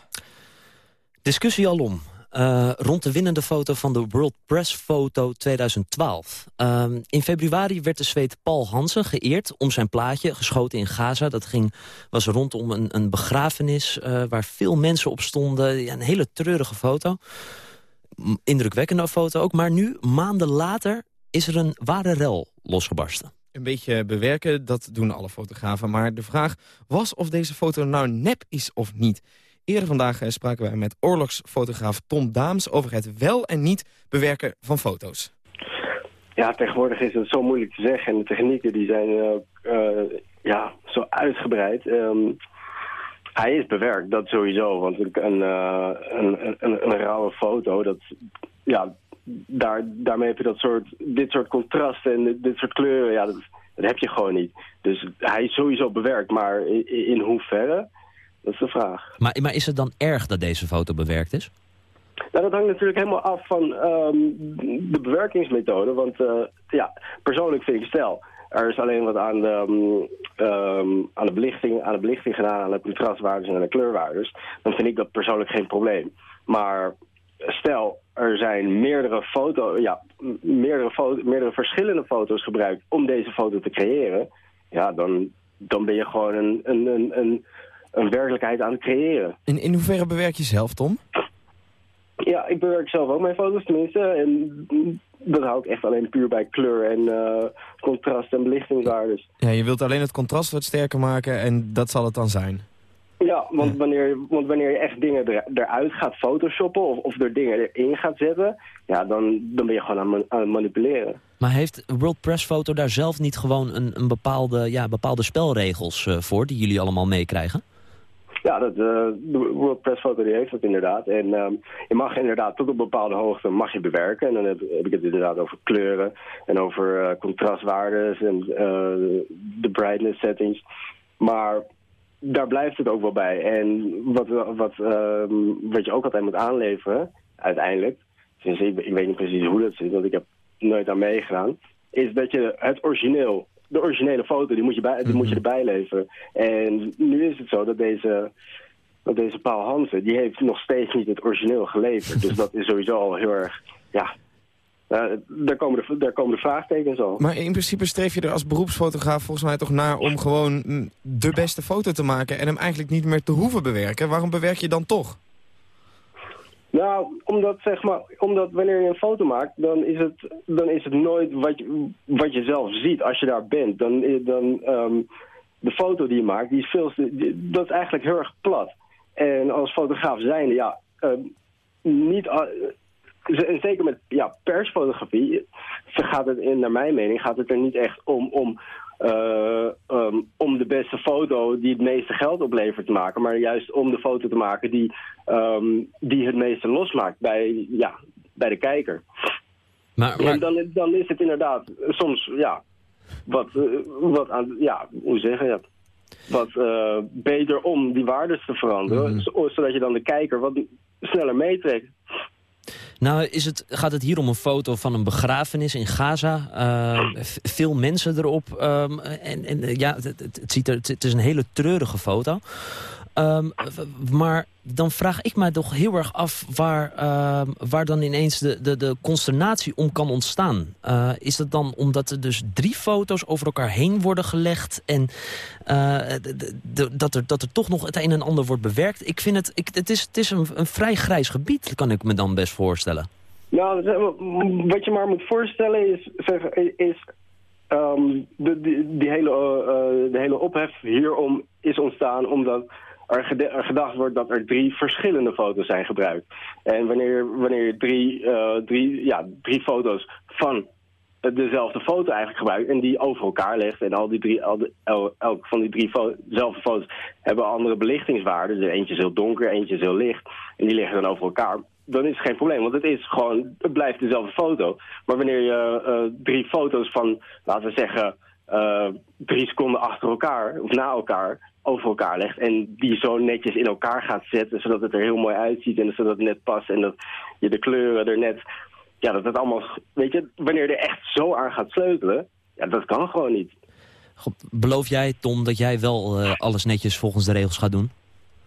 Discussie alom. Eh rond de winnende foto van de World Press Foto 2012. Ehm, in februari werd de Zweed Paul Hansen geëerd om zijn plaatje, geschoten in Gaza. Dat ging, was rondom een, een begrafenis eh, waar veel mensen op stonden. Ja, een hele treurige foto. Indrukwekkende foto ook. Maar nu, maanden later, is er een ware rel losgebarsten. Een beetje bewerken, dat doen alle fotografen. Maar de vraag was of deze foto nou nep is of niet. Eerder vandaag eh, spraken wij met oorlogsfotograaf Tom Daams... over het wel en niet bewerken van foto's. Ja, tegenwoordig is het zo moeilijk te zeggen. En de technieken die zijn eh, ja, zo uitgebreid. Ehm, hij is bewerkt, dat sowieso. Want een, een, een, een, rauwe foto, dat, ja, daar, daarmee heb je dat soort, dit soort contrasten en dit, soort kleuren, ja, dat, dat heb je gewoon niet. Dus hij is sowieso bewerkt, maar in, in hoeverre, dat is de vraag. Maar, maar is het dan erg dat deze foto bewerkt is? Nou, dat hangt natuurlijk helemaal af van ehm, de bewerkingsmethode. Want eh, ja, persoonlijk vind ik stel, er is alleen wat aan de, ehm, ehm, aan de, belichting, aan de belichting gedaan, aan de contrastwaardes en aan de kleurwaardes. Dan vind ik dat persoonlijk geen probleem. Maar stel, er zijn meerdere, foto, ja, meerdere, foto, meerdere verschillende foto's gebruikt om deze foto te creëren. Ja, dan, dan ben je gewoon een, een, een, een, een werkelijkheid aan het creëren. In, in hoeverre bewerk je zelf, Tom? Ja, ik bewerk zelf ook mijn foto's tenminste. En dat hou ik echt alleen puur bij kleur en eh, contrast en belichtingswaardes. Ja, je wilt alleen het contrast wat sterker maken en dat zal het dan zijn. Ja, want, Wanneer, want wanneer je echt dingen er, eruit gaat photoshoppen of, of er dingen erin gaat zetten... ja, dan, dan ben je gewoon aan, man- aan het manipuleren. Maar heeft World Press Foto daar zelf niet gewoon een, een bepaalde, ja, bepaalde spelregels eh, voor... die jullie allemaal meekrijgen? Ja, dat, eh, de World Press Photo die heeft dat inderdaad. En ehm, je mag inderdaad tot een bepaalde hoogte mag je bewerken. En dan heb, ik het inderdaad over kleuren en over eh, contrastwaardes en eh, de brightness settings. Maar daar blijft het ook wel bij. En wat, wat, ehm, wat je ook altijd moet aanleveren, uiteindelijk... Ik, ik weet niet precies hoe dat zit, want ik heb nooit aan meegedaan... is dat je het origineel de originele foto, die moet je, bij, die moet je erbij leveren. En nu is het zo dat deze, dat deze Paul Hansen, die heeft nog steeds niet het origineel geleverd. dus dat is sowieso al heel erg, ja, eh, daar, komen de, daar komen de vraagtekens al. Maar in principe streef je er als beroepsfotograaf volgens mij toch naar om gewoon de beste foto te maken en hem eigenlijk niet meer te hoeven bewerken. Waarom bewerk je dan toch? Nou, omdat, zeg maar, omdat wanneer je een foto maakt, dan is het, dan is het nooit wat je, wat je zelf ziet als je daar bent. Dan, dan ehm, de foto die je maakt, die is dat is eigenlijk heel erg plat. En als fotograaf zijnde, ja, ehm, niet, en zeker met ja, persfotografie, gaat het in, naar mijn mening, gaat het er niet echt om, om, eh, ehm, om de beste foto die het meeste geld oplevert te maken, maar juist om de foto te maken die, ehm, die het meeste losmaakt bij, ja, bij de kijker. Maar, En dan, dan is het inderdaad soms, ja, wat, eh, wat aan, ja, hoe zeggen je dat? Wat eh, beter om die waardes te veranderen, zo- zodat je dan de kijker wat sneller meetrekt. Nou, is het, gaat het hier om een foto van een begrafenis in Gaza? Ehm, veel mensen erop. ehm, en en ja, het, het, ziet er, het is een hele treurige foto. Ehm, maar dan vraag ik mij toch heel erg af waar, ehm, waar dan ineens de, de, de consternatie om kan ontstaan. Eh, is dat dan omdat er dus drie foto's over elkaar heen worden gelegd... en eh, dat, er, dat er toch nog het een en ander wordt bewerkt? Ik vind het, ik, het is, het is een, een vrij grijs gebied, kan ik me dan best voorstellen. Nou, zeg maar, wat je maar moet voorstellen is, is ehm, de, die, die hele, eh, eh, de hele ophef hierom is ontstaan omdat er, gedacht wordt dat er drie verschillende foto's zijn gebruikt. En wanneer, wanneer je drie, eh, drie, ja, drie foto's van dezelfde foto eigenlijk gebruikt en die over elkaar legt en al die drie, al elk van die drie fo dezelfde foto's hebben andere belichtingswaarden. Dus eentje is heel donker, eentje is heel licht en die liggen dan over elkaar. Dan is het geen probleem, want het is gewoon, het blijft dezelfde foto. Maar wanneer je eh, drie foto's van, laten we zeggen, eh, drie seconden achter elkaar of na elkaar over elkaar legt en die zo netjes in elkaar gaat zetten, zodat het er heel mooi uitziet en zodat het net past en dat je de kleuren er net ja, dat het allemaal, weet je, wanneer je er echt zo aan gaat sleutelen, ja, dat kan gewoon niet. Beloof jij, Tom, dat jij wel eh, alles netjes volgens de regels gaat doen?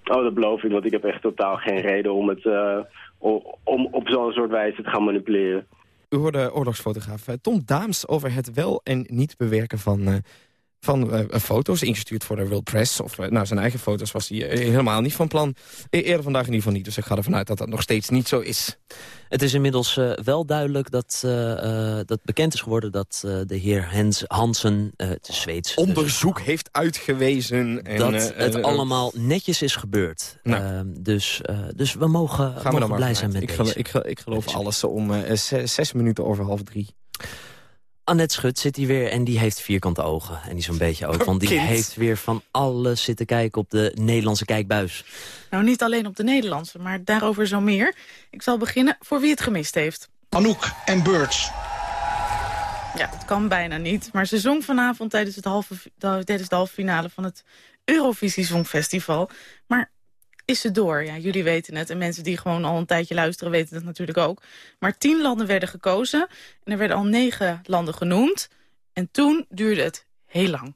Oh, dat beloof ik, want ik heb echt totaal geen reden om het, eh, om op zo'n soort wijze te gaan manipuleren. U hoorde oorlogsfotograaf eh, Tom Daams over het wel en niet bewerken van, eh, van eh, foto's. Ingestuurd voor de World Press. Of eh, nou, zijn eigen foto's was hij eh, helemaal niet van plan. E- eerder vandaag in ieder geval niet. Dus ik ga ervan uit dat dat nog steeds niet zo is. Het is inmiddels eh, wel duidelijk dat, eh, eh, dat bekend is geworden... dat eh, de heer Hens Hansen, eh, het is Zweeds... dus- Onderzoek heeft uitgewezen. En, dat eh, het eh, allemaal netjes is gebeurd. Nou. Ehm, dus, eh, dus we mogen, Gaan we mogen blij zijn met ik, deze. ik, gelo- ik geloof alles om eh, zes, zes minuten over half drie. Annette Schut zit hier weer en die heeft vierkante ogen. En die zo'n beetje ook, want die Kind. heeft weer van alles zitten kijken op de Nederlandse kijkbuis. Nou, niet alleen op de Nederlandse, maar daarover zo meer. Ik zal beginnen voor wie het gemist heeft. Anouk en Birds. Ja, het kan bijna niet. Maar ze zong vanavond tijdens, het halve, tijdens de halve finale van het Eurovisie Songfestival. Maar is ze door? Ja, jullie weten het. En mensen die gewoon al een tijdje luisteren weten het natuurlijk ook. Maar tien landen werden gekozen. En er werden al negen landen genoemd. En toen duurde het heel lang.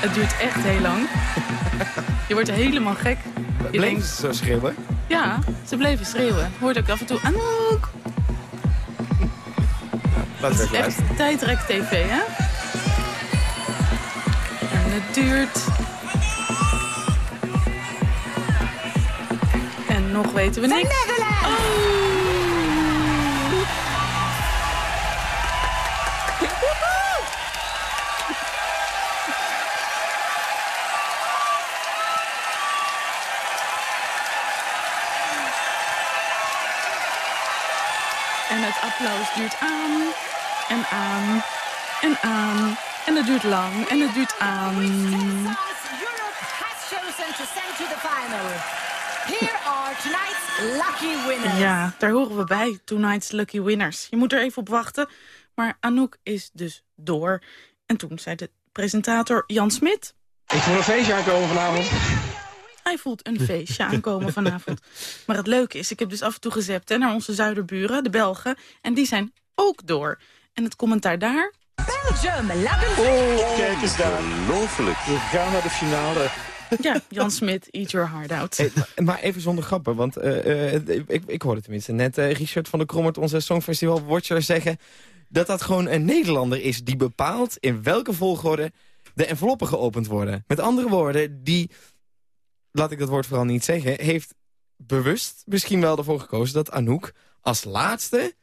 Het duurt echt heel lang. Je wordt helemaal gek. Je Bleef denkt, ze zo schreeuwen? ja, ze bleven schreeuwen. Hoort ook af en toe, Anouk. Even is echt tijdrek tv, hè? En het duurt... En nog weten we niks. Oh! Het duurt aan en aan en aan. En het duurt lang en het duurt aan. Europe has chosen to send to the final. Here are tonight's lucky winners. Ja, daar horen we bij. Tonight's Lucky Winners. Je moet er even op wachten. Maar Anouk is dus door. En toen zei de presentator Jan Smit... Ik voel een feestje aankomen vanavond. Hij voelt een feestje aankomen vanavond. Maar het leuke is, ik heb dus af en toe gezept hè, naar onze zuiderburen, de Belgen. En die zijn ook door. En het commentaar daar... Belgium, Oh, kijk eens daar. Ongelooflijk. We gaan naar de finale. Ja, Jan Smit, eat your heart out. Hey, maar- maar even zonder grappen, want eh, eh, ik, ik hoorde tenminste net eh, Richard van der Krommert, onze Songfestival Watcher, zeggen dat dat gewoon een Nederlander is die bepaalt in welke volgorde de enveloppen geopend worden. Met andere woorden, die, laat ik dat woord vooral niet zeggen, heeft bewust misschien wel ervoor gekozen dat Anouk als laatste,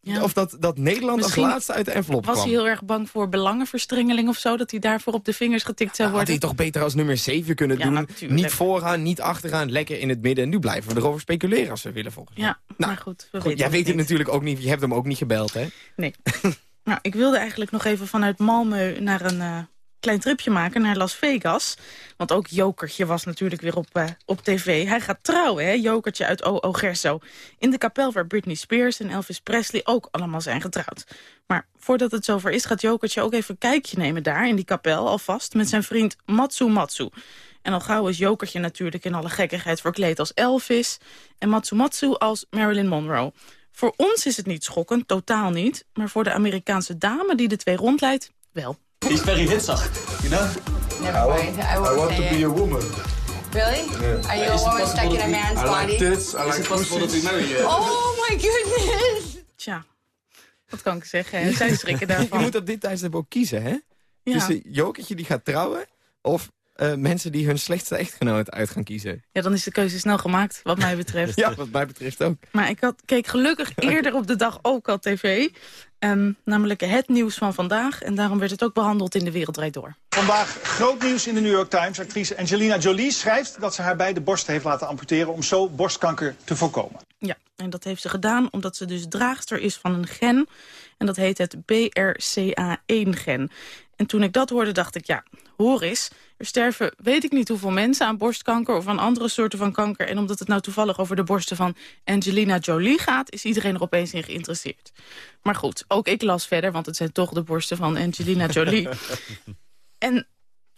Ja. of dat, dat Nederland Misschien als laatste uit de envelop Was kwam. hij heel erg bang voor belangenverstrengeling of zo? Dat hij daarvoor op de vingers getikt zou Had worden? hij toch beter als nummer 7 kunnen Ja, doen? natuurlijk. Niet vooraan, niet achteraan, lekker in het midden. En nu blijven we erover speculeren als we willen volgens mij. Ja, maar goed. We Goed, weten jij weet het natuurlijk ook niet. Je hebt hem ook niet gebeld, hè? Nee. nou, ik wilde eigenlijk nog even vanuit Malmö naar een eh, klein tripje maken naar Las Vegas. Want ook Jokertje was natuurlijk weer op, eh, op tv. Hij gaat trouwen, hè, Jokertje uit O.O. Gerso. In de kapel waar Britney Spears en Elvis Presley ook allemaal zijn getrouwd. Maar voordat het zover is, gaat Jokertje ook even een kijkje nemen daar in die kapel alvast met zijn vriend Matsu Matsu. En al gauw is Jokertje natuurlijk in alle gekkigheid verkleed als Elvis... en Matsu Matsu als Marilyn Monroe. Voor ons is het niet schokkend, totaal niet. Maar voor de Amerikaanse dame die de twee rondleidt, wel. He's very Hitzach, you know? Never mind. I won't I want to be it. a woman. Really? Yeah. Are you Is a woman stuck in a man's I like body? tits, I Is like it possible that we pussies. marry you? Oh my goodness! Tja, wat kan ik zeggen? hè? Zij schrikken Je daarvan. moet op dit tijdstip ook kiezen, hè? Ja. Tussen Jokertje die gaat trouwen... of eh, mensen die hun slechtste echtgenoot uit gaan kiezen. Ja, dan is de keuze snel gemaakt, wat mij betreft. Ja, wat mij betreft ook. Maar ik had, keek gelukkig eerder op de dag ook al tv. ehm, namelijk het nieuws van vandaag. En daarom werd het ook behandeld in De Wereld Draait Door. Vandaag groot nieuws in de New York Times. Actrice Angelina Jolie schrijft dat ze haar beide borsten heeft laten amputeren... om zo borstkanker te voorkomen. Ja, en dat heeft ze gedaan omdat ze dus draagster is van een gen. En dat heet het BRCA1-gen. En toen ik dat hoorde, dacht ik, ja, hoor eens. Er sterven weet ik niet hoeveel mensen aan borstkanker of aan andere soorten van kanker. En omdat het nou toevallig over de borsten van Angelina Jolie gaat... is iedereen er opeens in geïnteresseerd. Maar goed, ook ik las verder, want het zijn toch de borsten van Angelina Jolie. en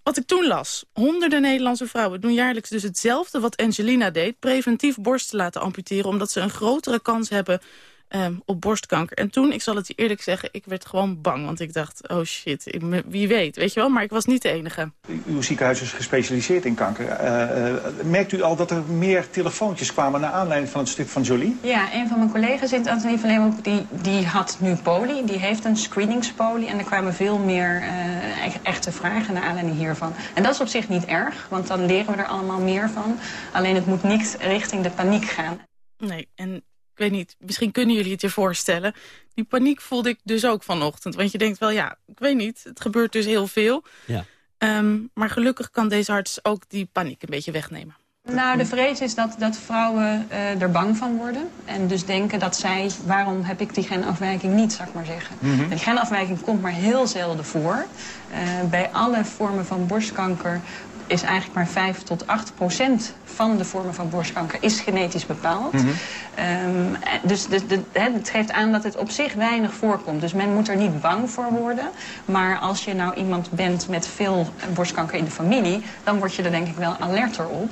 wat ik toen las, honderden Nederlandse vrouwen doen jaarlijks dus hetzelfde wat Angelina deed. Preventief borsten laten amputeren, omdat ze een grotere kans hebben ehm, op borstkanker. En toen, ik zal het je eerlijk zeggen, ik werd gewoon bang. Want ik dacht, oh shit, ik, wie weet, weet je wel. Maar ik was niet de enige. Uw ziekenhuis is gespecialiseerd in kanker. Eh, eh, merkt u al dat er meer telefoontjes kwamen... naar aanleiding van het stuk van Jolie? Ja, een van mijn collega's in het Antonie van Leeuwenhoek, die, die had nu poli. Die heeft een screeningspoli en er kwamen veel meer eh, e- echte vragen naar aanleiding hiervan. En dat is op zich niet erg, want dan leren we er allemaal meer van. Alleen het moet niet richting de paniek gaan. Nee, en ik weet niet, misschien kunnen jullie het je voorstellen. Die paniek voelde ik dus ook vanochtend. Want je denkt wel, ja, ik weet niet, het gebeurt dus heel veel. Ja. Ehm, maar gelukkig kan deze arts ook die paniek een beetje wegnemen. Nou, de vrees is dat, dat vrouwen eh, er bang van worden. En dus denken dat zij, waarom heb ik die genafwijking niet, zou ik maar zeggen. Die genafwijking komt maar heel zelden voor. Eh, bij alle vormen van borstkanker is eigenlijk maar 5 tot 8 procent van de vormen van borstkanker is genetisch bepaald. Mhm. Ehm, eh, dus de, het geeft aan dat het op zich weinig voorkomt. Dus men moet er niet bang voor worden. Maar als je nou iemand bent met veel borstkanker in de familie... dan word je er denk ik wel alerter op.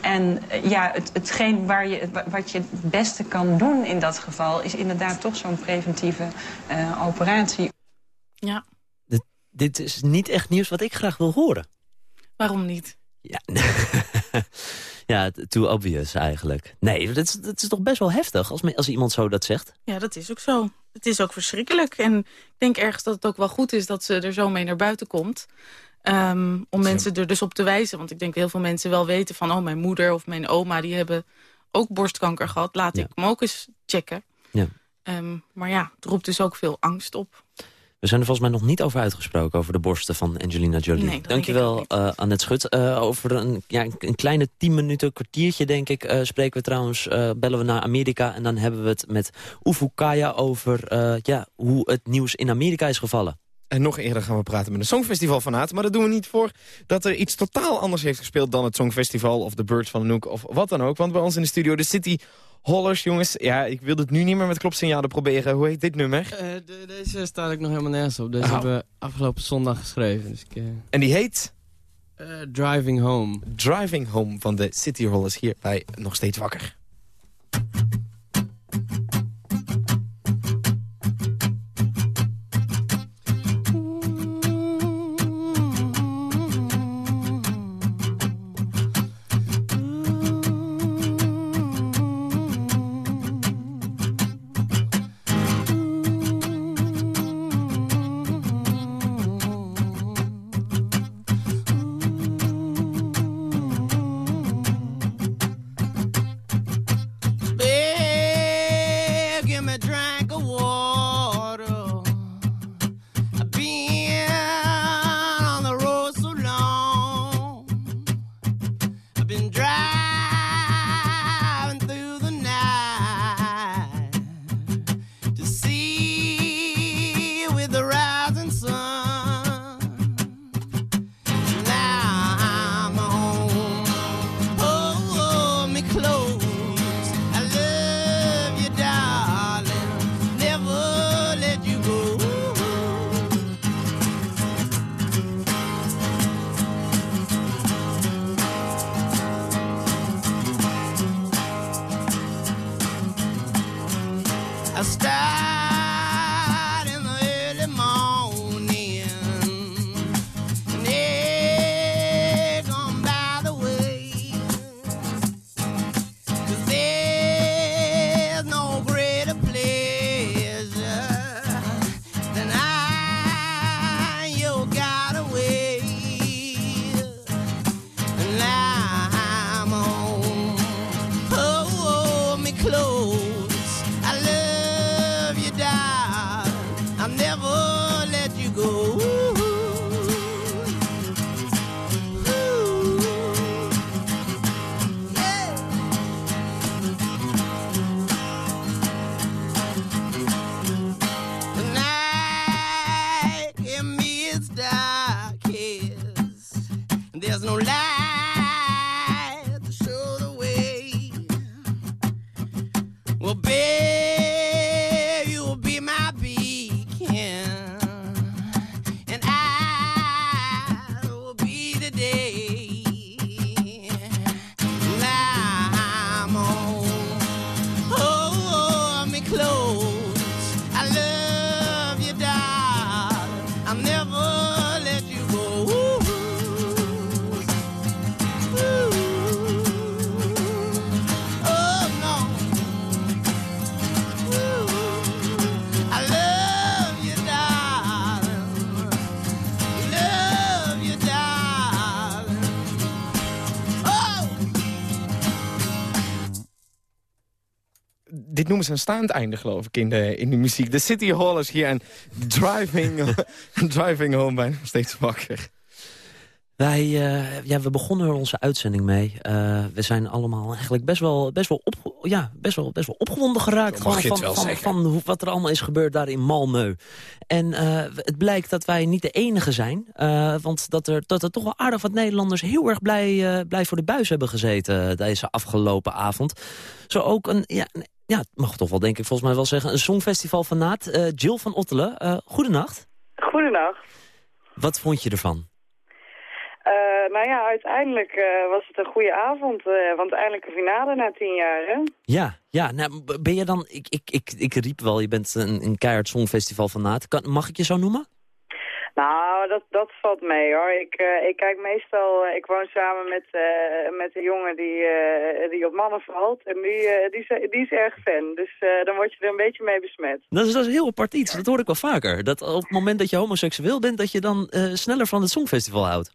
En eh, ja, het, hetgeen waar je, wa- wat je het beste kan doen in dat geval... is inderdaad toch zo'n preventieve eh, operatie. Ja, Dit, dit is niet echt nieuws wat ik graag wil horen. Waarom niet? Ja, ja too obvious eigenlijk. Nee, dat is, dat is toch best wel heftig als, me- als iemand zo dat zegt. Ja, dat is ook zo. Het is ook verschrikkelijk. En ik denk ergens dat het ook wel goed is dat ze er zo mee naar buiten komt. Ehm, om mensen er dus op te wijzen. Want ik denk dat heel veel mensen wel weten van... oh, mijn moeder of mijn oma, die hebben ook borstkanker gehad. Laat ik hem ook eens checken. Ja. Ehm, maar ja, het roept dus ook veel angst op. We zijn er volgens mij nog niet over uitgesproken, over de borsten van Angelina Jolie. Nee, Dankjewel, eh Annette Schut. Eh, over een, ja, een- kleine tien minuten, kwartiertje denk ik, eh, spreken we trouwens, bellen we naar Amerika. En dan hebben we het met Ufu Kaya over ja, hoe het nieuws in Amerika is gevallen. En nog eerder gaan we praten met een Songfestival fanaat. Maar dat doen we niet voor dat er iets totaal anders heeft gespeeld... dan het Songfestival of de Birds van Anouk of wat dan ook. Want bij ons in de studio de City Hollers, jongens. Ja, ik wil het nu niet meer met klopsignalen proberen. Hoe heet dit nummer? Eh, de- deze staat ik nog helemaal nergens op. Deze Oh. hebben we afgelopen zondag geschreven. Dus ik, eh, En die heet? Driving Home. Driving Home van de City Hollers hier bij Nog Steeds Wakker. Dit noemen ze een staand einde, geloof ik, in de, in de muziek. De City Hollers hier en Driving, driving Home bij Nog Steeds Wakker. Wij, eh, ja, we begonnen er onze uitzending mee. Eh, we zijn allemaal eigenlijk best wel, best wel, op, ja, best wel, best wel opgewonden geraakt. van, van, van hoe, wat er allemaal is gebeurd daar in Malmö. En eh, het blijkt dat wij niet de enige zijn. want dat er, dat er toch wel aardig wat Nederlanders heel erg blij, blij voor de buis hebben gezeten deze afgelopen avond. Zo ook een, ja, een- ja, mag toch wel denk ik volgens mij wel zeggen, een songfestival van Naat. Eh, Jill van Ottelen, uh, goedenacht. Goedenacht. Wat vond je ervan? Uh, nou ja, uiteindelijk uh, was het een goede avond. Want eindelijk een finale na tien jaar, hè? Ja, ja. Nou, ben je dan... Ik, ik, ik, ik riep wel, je bent een, een keihard songfestival van Naat. Kan, mag ik je zo noemen? Nou, dat, dat valt mee hoor. Ik, uh, ik kijk meestal, uh, ik woon samen met, uh, met een jongen die, die op mannen valt. En die, die, is, die is erg fan. Dus dan word je er een beetje mee besmet. Dat is, dat is heel apart iets. Dat hoor ik wel vaker. Dat op het moment dat je homoseksueel bent, dat je dan sneller van het songfestival houdt.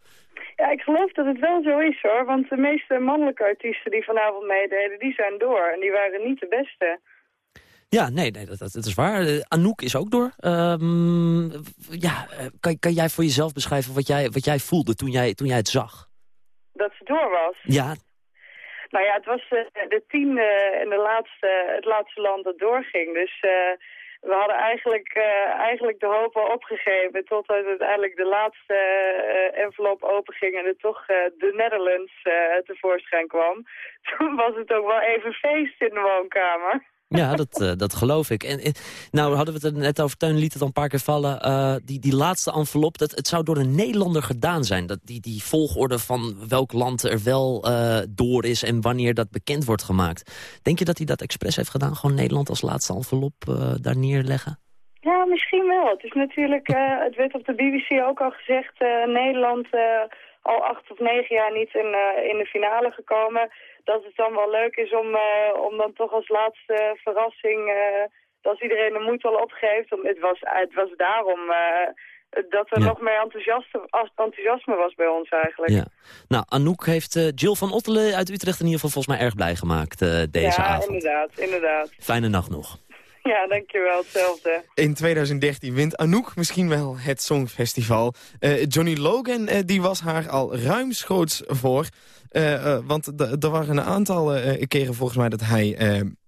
Ja, ik geloof dat het wel zo is hoor. Want de meeste mannelijke artiesten die vanavond meededen, die zijn door. En die waren niet de beste. Ja, nee, nee dat, dat, dat is waar. Uh, Anouk is ook door. Um, ja, kan, kan jij voor jezelf beschrijven wat jij, wat jij voelde toen jij, toen jij het zag? Dat ze door was? Ja. Nou ja, het was uh, de tiende en de laatste, het laatste land dat doorging. Dus uh, we hadden eigenlijk, eigenlijk de hoop al opgegeven... totdat uiteindelijk de laatste envelop openging... en er toch de Netherlands tevoorschijn kwam. Toen was het ook wel even feest in de woonkamer. Ja, dat, uh, dat geloof ik. En, en, nou hadden we het er net over, Teun liet het al een paar keer vallen. Uh, die, die laatste envelop, dat, het zou door een Nederlander gedaan zijn. Dat die, die volgorde van welk land er wel door is en wanneer dat bekend wordt gemaakt. Denk je dat hij dat expres heeft gedaan? Gewoon Nederland als laatste envelop daar neerleggen? Ja, misschien wel. Het is natuurlijk, het werd op de BBC ook al gezegd, Nederland al acht of negen jaar niet in, in de finale gekomen dat het dan wel leuk is om, uh, om dan toch als laatste verrassing, uh, dat iedereen de moed al opgeeft. Het was, het was daarom uh, dat er ja. nog meer enthousiasme, enthousiasme was bij ons eigenlijk. Ja. Nou, Anouk heeft Jill van Ottelen uit Utrecht in ieder geval volgens mij erg blij gemaakt deze ja, avond. Ja, inderdaad, inderdaad. Fijne nacht nog. Ja, dankjewel. Hetzelfde. In 2013 wint Anouk misschien wel het Songfestival. Uh, Johnny Logan uh, die was haar al ruimschoots voor. Uh, want er waren een aantal keren volgens mij dat hij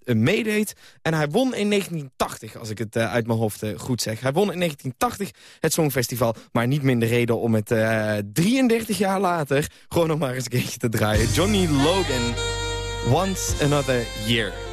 meedeed. En hij won in 1980, als ik het uit mijn hoofd goed zeg. Hij won in 1980 het Songfestival. Maar niet minder reden om het 33 jaar later gewoon nog maar eens een keertje te draaien. Johnny Logan, Once Another Year.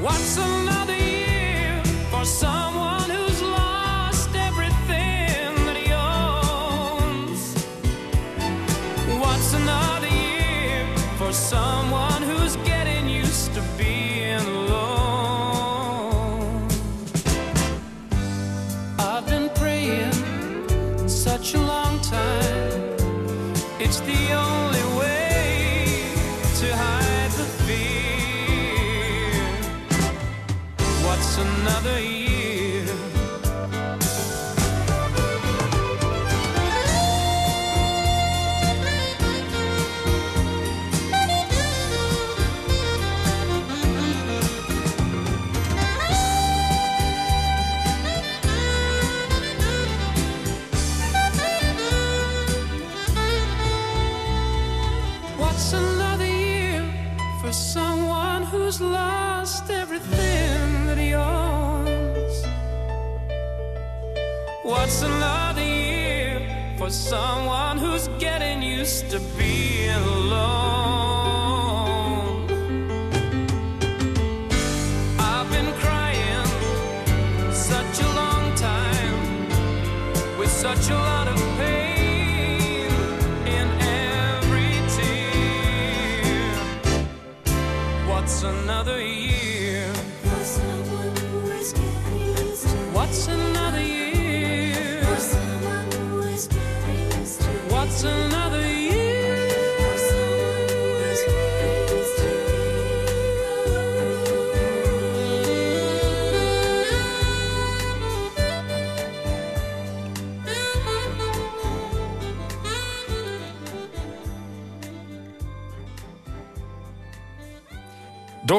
What's another year for someone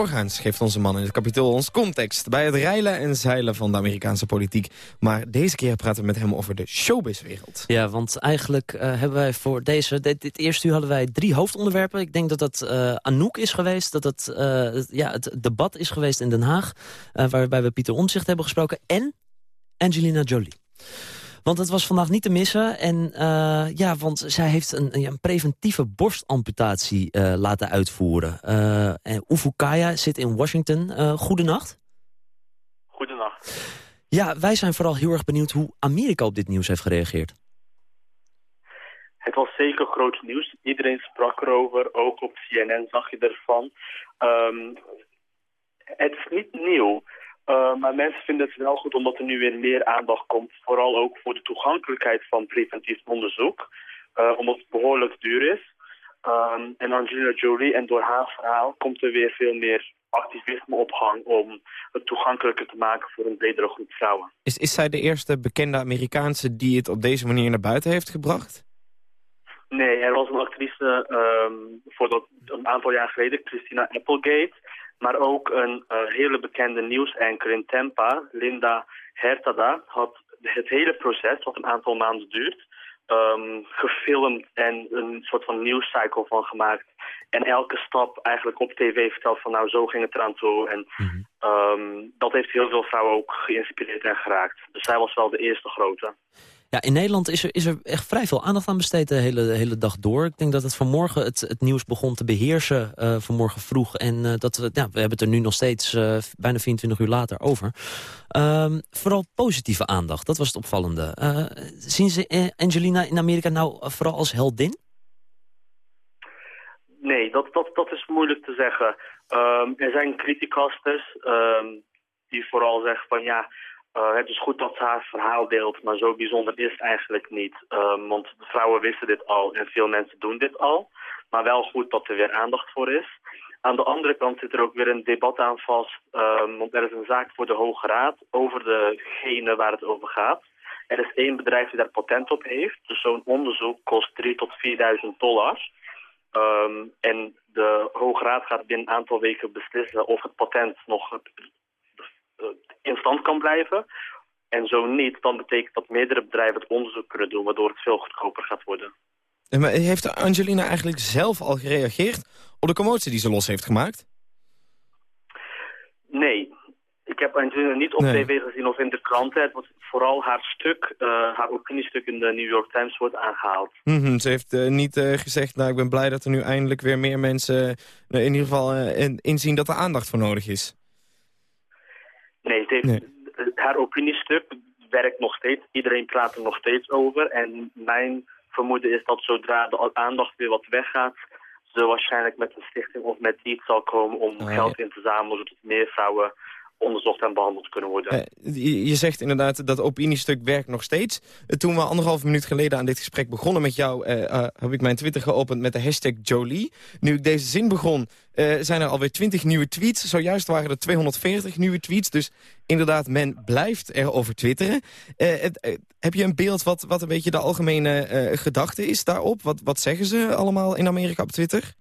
Doorgaans geeft onze man in het kapitool ons context... bij het reilen en zeilen van de Amerikaanse politiek. Maar deze keer praten we met hem over de showbizwereld. Ja, want eigenlijk uh, hebben wij voor deze... Dit, eerste uur hadden wij drie hoofdonderwerpen. Ik denk dat dat uh, Anouk is geweest. Dat het, uh, ja, het debat is geweest in Den Haag. waarbij we Pieter Omtzigt hebben gesproken. En Angelina Jolie. Want het was vandaag niet te missen. En uh, ja, want zij heeft een, een preventieve borstamputatie uh, laten uitvoeren. Uh, en Ufukaya zit in Washington. Uh, goedenacht. Goedenacht. Ja, wij zijn vooral heel erg benieuwd hoe Amerika op dit nieuws heeft gereageerd. Het was zeker groot nieuws. Iedereen sprak erover. Ook op CNN zag je ervan. Um, het is niet nieuw. Uh, maar mensen vinden het wel goed omdat er nu weer meer aandacht komt. Vooral ook voor de toegankelijkheid van preventief onderzoek. Uh, omdat het behoorlijk duur is. Um, en Angelina Jolie en door haar verhaal komt er weer veel meer activisme op gang... om het toegankelijker te maken voor een bredere groep vrouwen. Is, is zij de eerste bekende Amerikaanse die het op deze manier naar buiten heeft gebracht? Nee, er was een actrice um, voor dat, een aantal jaar geleden, Christina Applegate... Maar ook een uh, hele bekende nieuwsanker in Tampa, Linda Hertada, had het hele proces, wat een aantal maanden duurt, um, gefilmd en een soort van nieuwscycle van gemaakt. En elke stap eigenlijk op tv verteld van nou zo ging het eraan toe. En mm -hmm. um, dat heeft heel veel vrouwen ook geïnspireerd en geraakt. Dus zij was wel de eerste grote. Ja, in Nederland is er, is er echt vrij veel aandacht aan besteed de hele, hele dag door. Ik denk dat het vanmorgen het, het nieuws begon te beheersen uh, vanmorgen vroeg. En uh, dat we, ja, we hebben het er nu nog steeds uh, bijna 24 uur later over. Um, vooral positieve aandacht, dat was het opvallende. zien ze Angelina in Amerika nou vooral als heldin? Nee, dat, dat, dat is moeilijk te zeggen. Um, er zijn criticasters um, die vooral zeggen van ja... Uh, het is goed dat ze haar verhaal deelt, maar zo bijzonder is het eigenlijk niet. Um, want vrouwen wisten dit al en veel mensen doen dit al. Maar wel goed dat er weer aandacht voor is. Aan de andere kant zit er ook weer een debat aan vast. Um, want er is een zaak voor de Hoge Raad over degene waar het over gaat. Er is één bedrijf die daar patent op heeft. Dus zo'n onderzoek kost 3 tot 4.000 dollar. Um, en de Hoge Raad gaat binnen een aantal weken beslissen of het patent nog in stand kan blijven. En zo niet, dan betekent dat meerdere bedrijven het onderzoek kunnen doen... waardoor het veel goedkoper gaat worden. Heeft Angelina eigenlijk zelf al gereageerd op de commotie die ze los heeft gemaakt? Nee. Ik heb Angelina niet op nee. tv gezien of in de kranten. Het was vooral haar stuk, uh, haar opiniestuk in de New York Times wordt aangehaald. Mm -hmm. Ze heeft uh, niet uh, gezegd, nou ik ben blij dat er nu eindelijk weer meer mensen in ieder geval in, inzien dat er aandacht voor nodig is. Nee, het heeft, nee. haar opiniestuk werkt nog steeds. Iedereen praat er nog steeds over. En mijn vermoeden is dat zodra de aandacht weer wat weggaat... ze waarschijnlijk met een stichting of met iets zal komen om oh, geld ja. in te zamelen... zodat meer vrouwen onderzocht en behandeld kunnen worden. Uh, je, zegt inderdaad dat opiniestuk werkt nog steeds. Uh, toen we anderhalf minuut geleden aan dit gesprek begonnen met jou... Uh, heb ik mijn Twitter geopend met de hashtag Jolie. Nu ik deze zin begon, zijn er alweer 20 nieuwe tweets. Zojuist waren er 240 nieuwe tweets. Dus inderdaad, men blijft erover twitteren. heb je een beeld wat, wat een beetje de algemene gedachte is daarop? Wat, wat zeggen ze allemaal in Amerika op Twitter?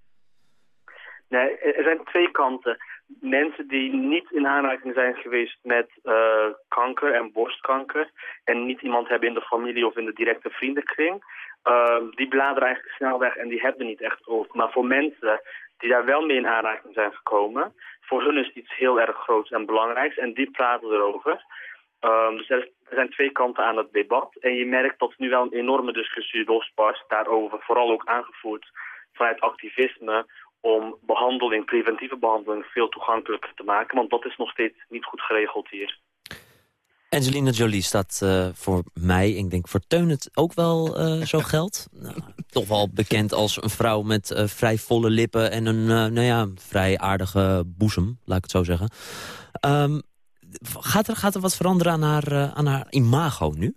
Nee, er zijn twee kanten mensen die niet in aanraking zijn geweest met uh, kanker en borstkanker... en niet iemand hebben in de familie of in de directe vriendenkring... Uh, die bladeren eigenlijk snel weg en die hebben niet echt over. Maar voor mensen die daar wel mee in aanraking zijn gekomen... voor hun is het iets heel erg groots en belangrijks en die praten erover... Um, dus er, zijn twee kanten aan het debat. En je merkt dat nu wel een enorme discussie losbarst daarover. Vooral ook aangevoerd vanuit activisme om behandeling, preventieve behandeling veel toegankelijker te maken. Want dat is nog steeds niet goed geregeld hier. Angelina Jolie staat uh, voor mij, ik denk voor Teun het ook wel uh, zo geldt. Nou, toch wel bekend als een vrouw met uh, vrij volle lippen en een nou ja, vrij aardige boezem, laat ik het zo zeggen. Um, gaat, er, gaat er wat veranderen aan haar, aan haar imago nu?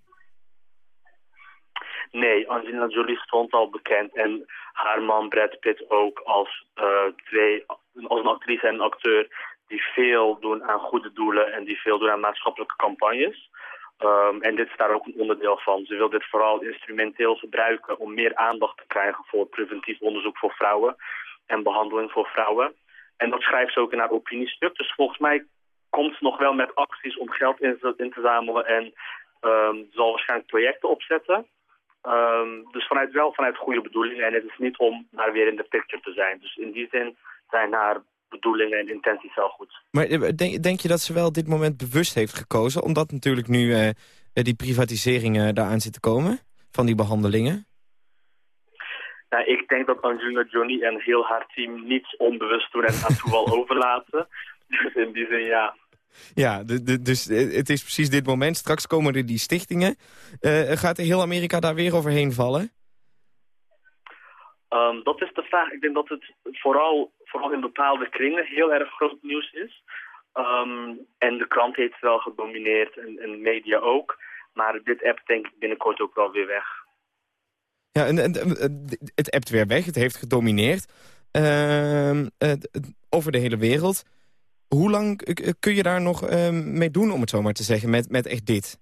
Nee, Angelina Jolie stond al bekend en haar man Brad Pitt ook als, uh, twee, als een actrice en een acteur die veel doen aan goede doelen en die veel doen aan maatschappelijke campagnes. Um, en dit is daar ook een onderdeel van. Ze wil dit vooral instrumenteel gebruiken om meer aandacht te krijgen voor preventief onderzoek voor vrouwen en behandeling voor vrouwen. En dat schrijft ze ook in haar opiniestuk. Dus volgens mij komt ze nog wel met acties om geld in, te- in te zamelen en ehm, zal waarschijnlijk projecten opzetten. Ehm, dus vanuit wel vanuit goede bedoelingen. En het is niet om daar weer in de picture te zijn. Dus in die zin zijn haar bedoelingen en intenties wel goed. Maar eh, denk, denk je dat ze wel dit moment bewust heeft gekozen? Omdat natuurlijk nu eh, eh, die privatiseringen daaraan zit te komen van die behandelingen. Nou, ik denk dat Angelina Jolie en heel haar team niets onbewust doen en aan toeval overlaten. Dus in die zin, ja. Ja, dus eh, het is precies dit moment. Straks komen er die stichtingen. Eh, gaat heel Amerika daar weer overheen vallen? Ehm, dat is de vraag. Ik denk dat het vooral, vooral in bepaalde kringen heel erg groot nieuws is. Ehm, en de krant heeft het wel gedomineerd en, en media ook. Maar dit app denk ik binnenkort ook wel weer weg. Ja, en, en, eh, het appt weer weg. Het heeft gedomineerd. Ehm, eh, over de hele wereld. Hoe lang kun je daar nog ehm, mee doen, om het zo maar te zeggen, met, met echt dit?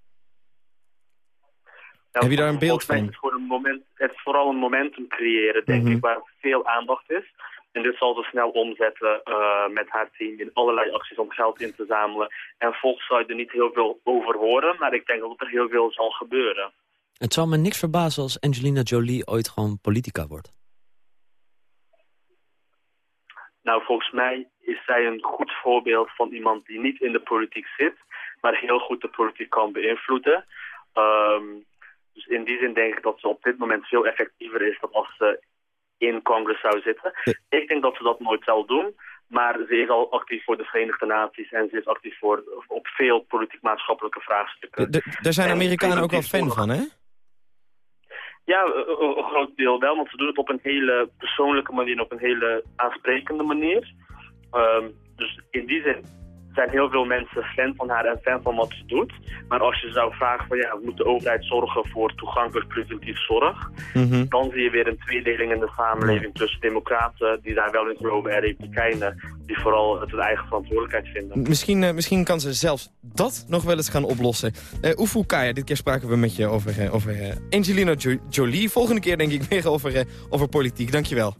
Nou, Heb je daar een beeld volgens mij van? is Het, gewoon een moment, het is vooral een momentum creëren, denk Mhm. ik, waar veel aandacht is. En dit zal ze snel omzetten eh, met haar team in allerlei acties om geld in te zamelen. En volgens zou je er niet heel veel over horen, maar ik denk dat er heel veel zal gebeuren. Het zal me niks verbazen als Angelina Jolie ooit gewoon politica wordt. Nou, volgens mij is zij een goed voorbeeld van iemand die niet in de politiek zit, maar heel goed de politiek kan beïnvloeden. Ehm, dus in die zin denk ik dat ze op dit moment veel effectiever is dan als ze in Congress zou zitten. Ik denk dat ze dat nooit zal doen, maar ze is al actief voor de Verenigde Naties en ze is actief voor, op veel politiek-maatschappelijke vraagstukken. D- Daar zijn En Amerikanen ik ook wel fan van, hè? Ja, een, een- een groot deel wel, want ze doen het op een hele persoonlijke manier op een hele aansprekende manier. Ehm, dus in die zin zijn heel veel mensen fan van haar en fan van wat ze doet. Maar als je zou vragen van ja, moet de overheid zorgen voor toegankelijk preventief zorg, Mhm. dan zie je weer een tweedeling in de samenleving tussen democraten die daar wel in geloven en republikeinen die vooral het hun eigen verantwoordelijkheid vinden. Misschien, eh, misschien kan ze zelfs dat nog wel eens gaan oplossen. Uh, Oefu Kaya, dit keer spraken we met je over, eh, over Angelina Jo- Jolie. Volgende keer denk ik weer over, over politiek. Dankjewel.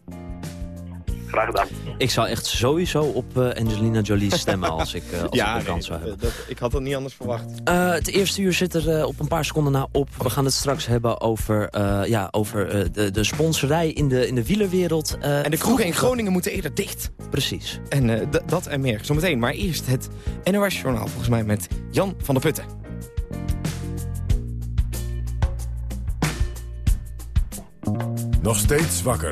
Graag gedaan. Ik zou echt sowieso op eh, Angelina Jolie stemmen als ik, eh, als ik de kans zou hebben. dat, ik had dat niet anders verwacht. Eh, het eerste uur zit er eh, op een paar seconden na op. We gaan het straks hebben over, eh, ja, over eh, de, de sponsorij in de, in de wielerwereld. eh, En de kroegen in Groningen moeten eerder dicht. Precies. En eh, dat en meer, zometeen. Maar eerst het NOS-journaal, volgens mij met Jan van der Putten. Nog steeds wakker.